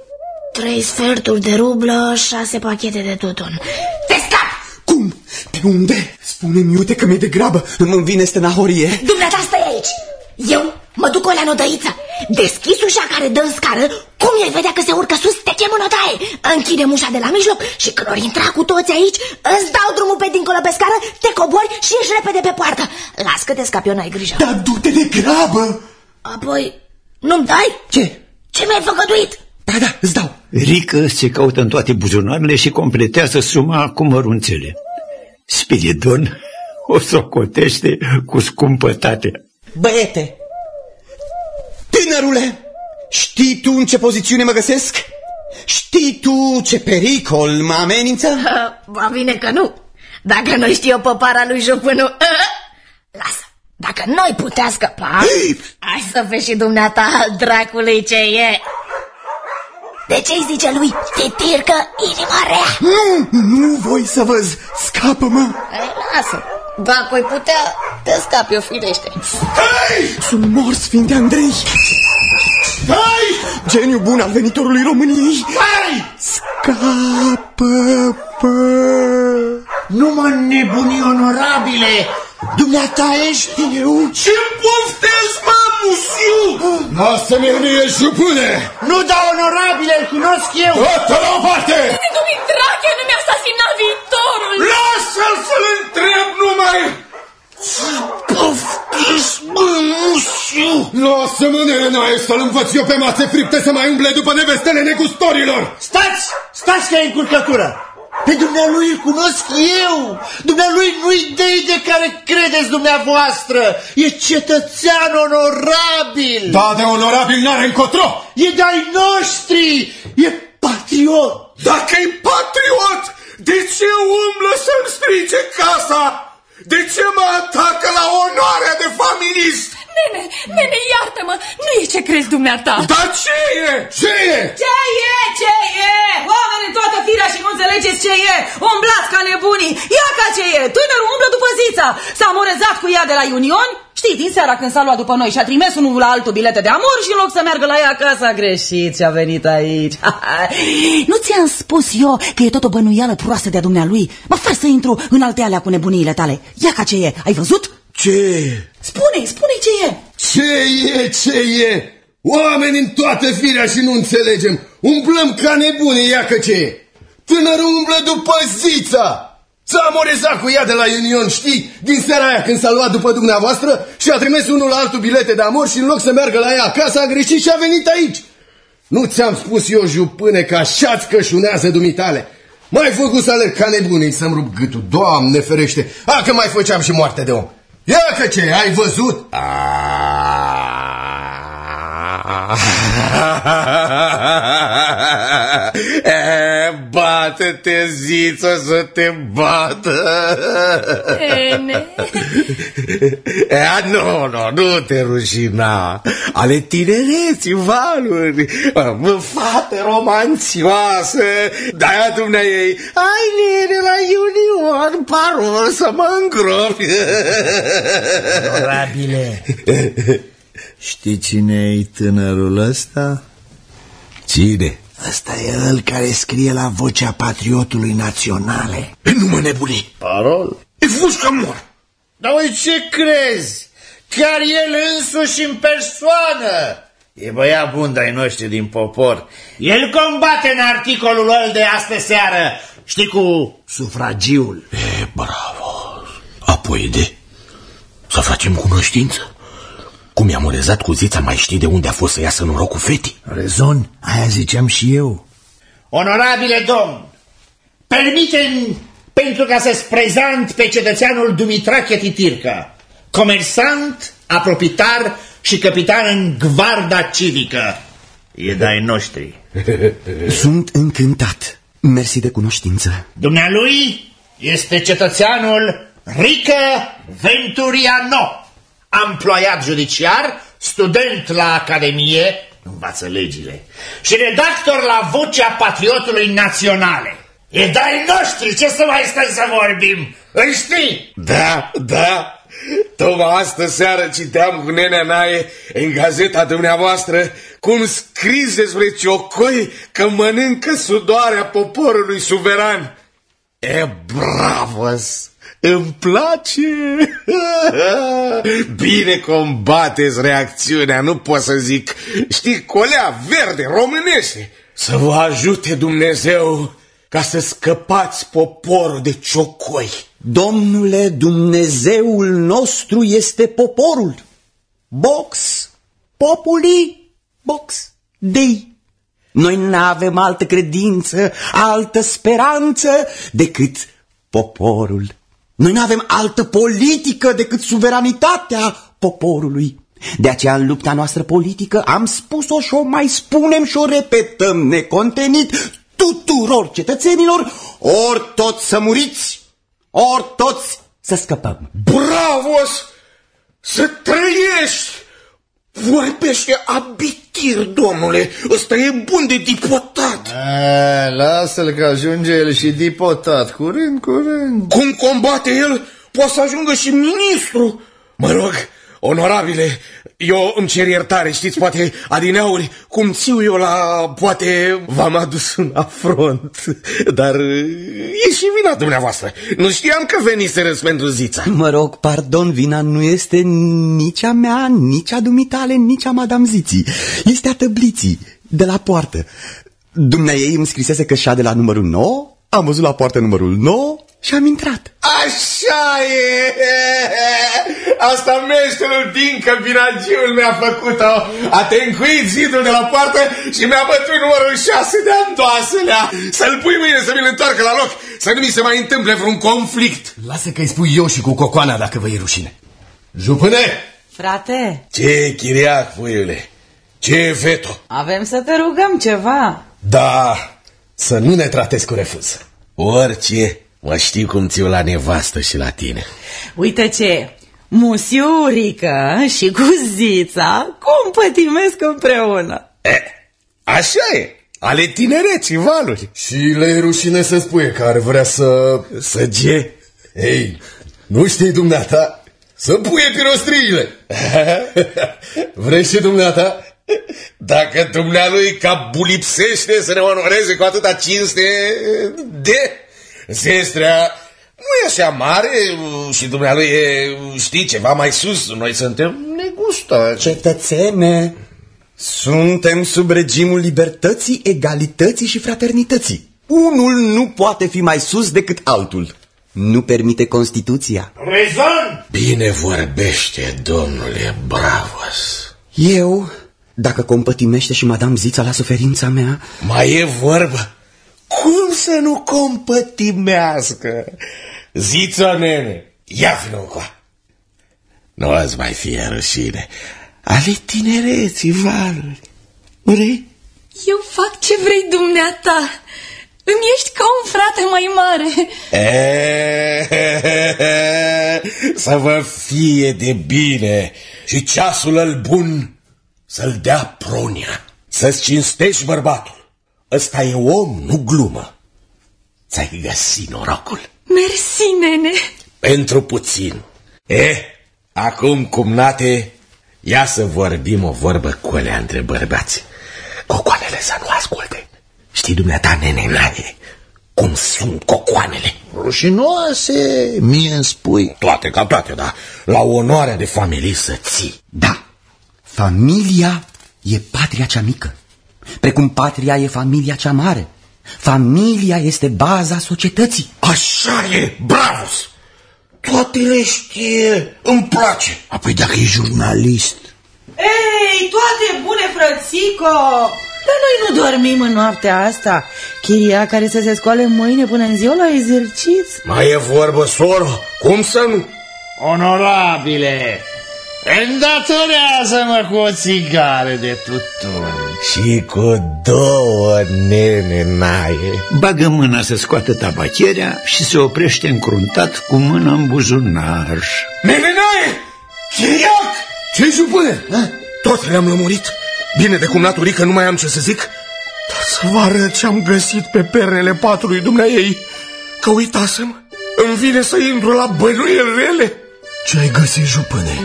Trei sferturi de rublă, șase pachete de tutun. Te scap! Cum? Pe unde? Spune-mi, iute că mi-e de grabă, îmi vine stănahorie. Dumneata stai aici. Eu mă duc o la nodăiță. Deschis ușa care dă în scară, cum ei vedea că se urcă sus, te chem în odaie. Închidem ușa de la mijloc și când ori intra cu toți aici, îți dau drumul pe dincolo pe scară, te cobori și ești repede pe poartă. Las că te scapi, eu n-ai grijă. Dar du-te de grabă! Apoi, nu-mi dai? Ce? Ce mi-ai făgăduit? Da, da, îți dau. Rică se caută în toate buzunarele și completează suma cu mărunțele. Spiridon o socotește cu scumpătate. Băiete, tânărule, știi tu în ce pozițiune mă găsesc? Știi tu ce pericol mă amenință? Va bine că nu. Dacă nu știu păpara lui Jupânu, lasă. Dacă noi putea scăpa, hai să vezi și dumneata al dracului ce e. De ce-i zice lui, te tircă inima rea? Nu, nu voi să văz, scapă-mă! Hai, lasă, dacă ai putea, te scapi, o firește. Hei! Sunt mort, Sfinte Andrei! Hai! Geniu bun al venitorului României! Hai! Scapă-pă! Nu mă nebuni onorabile! Dumneata ești eu? Ce poftezi, mă, musiu? Lasă-mi mie, jupâne! Nu da onorabile, îl cunosc eu! Toată la o parte! Dumitrache nu mi-a asasinat viitorul! Lasă-l să-l întreb numai! Poftiți, mă, musiu! Lasă-mă, nerenaie, să-l învăț eu pe mațe fripte să mai umble după nevestele negustorilor! Stați! Stați că e încurcătură! Pe dumnealui îl cunosc eu! Dumnealui nu-i dei de care credeți dumneavoastră! E cetățean onorabil! Da, de onorabil n-are încotro! E de-ai noștri! E patriot! Dacă e patriot, de ce umblă să-mi strice casa? De ce mă atacă la onoarea de familist? Nene, nene, iartă-mă, nu e ce crezi dumneata. Dar ce e? Ce e? Ce e? Ce e? Oameni în toată firea și nu înțelegeți ce e. Umblați ca nebunii. Ia ca ce e. Tânărul umblă după zița. S-a amorezat cu ea de la Union. Știți, din seara când s-a luat după noi și a trimis unul la altul bilete de amor și în loc să meargă la ea acasă a greșit și a venit aici. nu ți-am spus eu că e tot o bănuială proastă de-a dumnealui? Mă faci să intru în alte alea cu nebuniile tale. Ia ca ce e. Ai văzut? Ce Spune, spune ce e. Ce e, ce e? Oameni în toată firea și nu înțelegem. Umblăm ca nebuni, ia că ce e. Tânărul umblă după zița! S-a amorezat cu ea de la Union, știi? Din seara aia când s-a luat după dumneavoastră și a trimis unul la altul bilete de amor și în loc să meargă la ea acasă a greșit și a venit aici. Nu ți-am spus eu, jupâne, că așa-ți cășunează dumitale. Mai făcut să alerg ca nebunii să-mi rup gâtul, Doamne ferește, a, că mai făceam și moarte de om. Ia că ce, ai văzut? Bate-te, ziță, să te bată! Ene. E, nu, nu, nu te rușina. Ale tinereții valuri, mă, fată romanțioasă, de-aia dumneai, ai nene la Union, parol să mă îngropi. Onorabile, știi cine e tânărul ăsta? Cine? Ăsta e el care scrie la vocea patriotului naționale. Nu mă nebuni. Parol? E fuscă mor. Dar uite ce crezi? Chiar el însuși în persoană. E băiat bun de noștri din popor. El combate în articolul ăl de astă seară. Știi cu sufragiul. E, bravo. Apoi de... Să facem cunoștință. Cum i-am urezat cu zița, mai știi de unde a fost să iasă norocul fetii? Rezon, aia ziceam și eu. Onorabile domn, permite pentru ca să-ți prezant pe cetățeanul Dumitrache Titirca, comersant, apropitar și capitan în gvarda civică. E de-ai noștri. Sunt încântat. Mersi de cunoștință. Dumnealui este cetățeanul Rică Venturiano, amploiat judiciar, student la Academie, învață legile, și redactor la Vocea Patriotului Naționale. E de-ai noștri, ce să mai stăm să vorbim? Îl știi? Da, da. Tocmai astă seară citeam cu nenea Nae în gazeta dumneavoastră cum scris despre ciocoi că mănâncă sudoarea poporului suveran. E bravos! Îmi place! Bine combateți reacțiunea, nu pot să zic. Știi, colea verde, românește. Să vă ajute Dumnezeu ca să scăpați poporul de ciocoi. Domnule, Dumnezeul nostru este poporul. Box, populi, box, dei. Noi nu avem altă credință, altă speranță decât poporul. Noi nu avem altă politică decât suveranitatea poporului. De aceea în lupta noastră politică am spus-o și o mai spunem și o repetăm necontenit tuturor cetățenilor, ori toți să muriți, ori toți să scăpăm. Bravos! Să trăiești! Vorbește abitir, domnule. Ăsta e bun de dipotat. Lasă-l că ajunge el și dipotat. Curând, curând. Cum combate el, poate să ajungă și ministru. Mă rog, onorabile, eu îmi cer iertare, știți, poate adineauri, cum țiu eu la, poate v-am adus un afront, dar e și vina dumneavoastră. Nu știam că veniți să pentru zița. Mă rog, pardon, vina nu este nici a mea, nici a dumitale, nici a madame Ziții. Este a tăbliții, de la poartă. Dumnea ei îmi scrisese că șa de la numărul 9, am văzut la poartă numărul 9 și am intrat. Așa e! Asta meșterul din căbinagiul mi-a făcut-o. A tencuit zidul de la poartă și mi-a bătut numărul șase de andoaselea. Să-l pui mâine să mi-l întoarcă la loc, să nu mi se mai întâmple vreun conflict. Lasă că-i spui eu și cu cocoana dacă vă e rușine. Jupâne! Frate, Ce chiriac, puiule? Ce veto? avem să te rugăm ceva. Da, să nu ne tratezi cu refuz. Orice, mă știu cum țiu la nevastă și la tine. Uite ce, Musiurică și cu Zița cum pătimesc împreună. E, așa e, ale tinereții valuri. Și le e rușine să spui că ar vrea să... Să ce? Ei, nu știi dumneata? Să puie pirostriile. Vrei și dumneata? Dacă dumnealui ca bulipsește să ne onoreze cu atâta cinste, de zestrea nu e așa mare și dumnealui e, știi, ceva mai sus. Noi suntem negustori. Cetățene, suntem sub regimul libertății, egalității și fraternității. unul nu poate fi mai sus decât altul. Nu permite Constituția. Rezon! Bine vorbește, domnule Bravos. Eu, dacă compătimește și madame Zița la suferința mea... Mai e vorbă? Cum să nu compătimească? Zița, nene, ia vină cu Nu ați mai fie rușine. Ale tinereții, valuri. Vrei? Eu fac ce vrei dumneata. Îmi ești ca un frate mai mare. E, să vă fie de bine și ceasul îl bun să-l dea pronia. Să-ți cinstești bărbatul. Ăsta e om, nu glumă. Ți-ai găsit norocul. Mersi, nene. Pentru puțin. E, acum, cumnate, ia să vorbim o vorbă cu alea între bărbați. Cocoanele să nu asculte. Știi dumneata, nene, naie, cum sunt cocoanele? Rușinoase, mie îmi spui. Toate ca toate, da. La onoarea de familie să ții. Da, familia e patria cea mică, precum patria e familia cea mare. Familia este baza societății. Așa e, bravos! Toate le știe, îmi place. Apoi dacă e jurnalist. Ei, toate bune, frățico! Dar noi nu dormim în noaptea asta. Chiria care să se scoale mâine până în ziua la exerciți. Mai e vorbă, soro? Cum să nu? Onorabile, îndatorează-mă cu o țigară de tutun. Și cu două nene naie. Bagă mâna să scoată tabacherea și se oprește încruntat cu mâna în buzunar. Nene naie! Chiriac! Ce-i supune? Tot le-am lămurit. Bine de cumnaturică nu mai am ce să zic. Dar să vă arăt ce-am găsit pe pernele patului dumneai, că uitasem, îmi vine să intru la bănuieli rele. Ce-ai găsit, jupâne?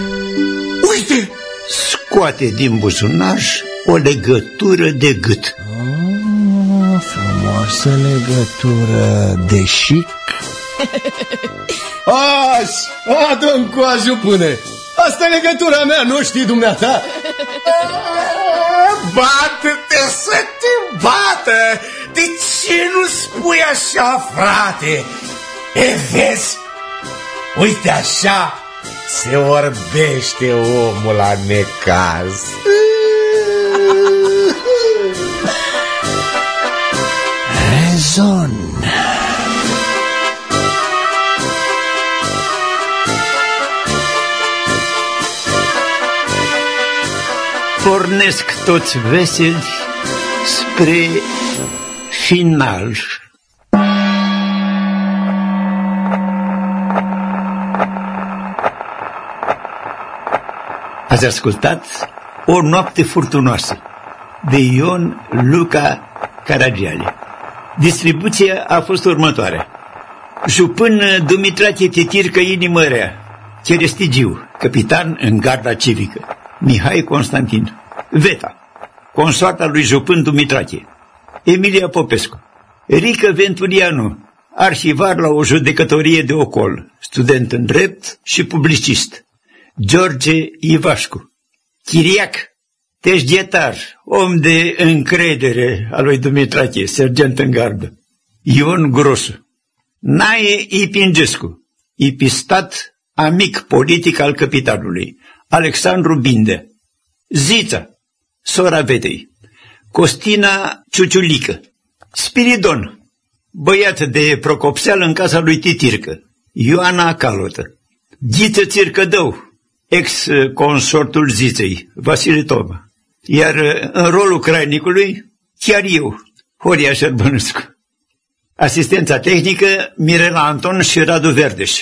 Uite! Scoate din buzunar o legătură de gât. Oh, frumoasă legătură de chic. Azi, adă-mi cu ajupâne. Asta e legătura mea, nu știi dumneata? Bate-te să te bată! De ce nu spui așa, frate? E, vezi? Uite așa se vorbește omul la necaz. Rezon. Pornesc toți veseli spre final. Ați ascultat O noapte furtunoasă de Ion Luca Caragiale. Distribuția a fost următoarea. Jupân Dumitrache Titircă Inimă Rea, Cherestigiu, capitan în garda civică, Mihai Constantin, Veta, consoarta lui Jupân Dumitrache, Emilia Popescu, Rică Venturianu, arhivar la o judecătorie de ocol, student în drept și publicist, George Ivașcu, Chiriac, teșghetar, om de încredere al lui Dumitrache, sergent în gardă, Ion Grosu, Nae Ipingescu, ipistat, amic politic al capitalului, Alexandru Binde, Zița, sora Vetei, Costina Ciuciulică, Spiridon, băiat de procopseală în casa lui Titircă, Ioana Calotă, Ghiță Țircădău, ex-consortul Ziței, Vasile Toma. Iar în rolul crainicului, chiar eu, Horia Șerbănăscu. Asistența tehnică, Mirela Anton și Radu Verdeș.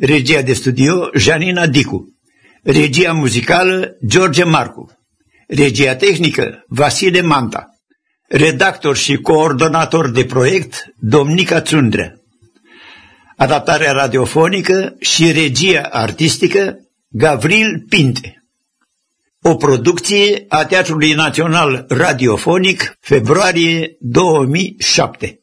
Regia de studio, Janina Dicu. Regia muzicală, George Marcu. Regia tehnică, Vasile Manta. Redactor și coordonator de proiect, Domnica Țundrea. Adaptarea radiofonică și regia artistică, Gavril Pinte. O producție a Teatrului Național Radiofonic, februarie 2007.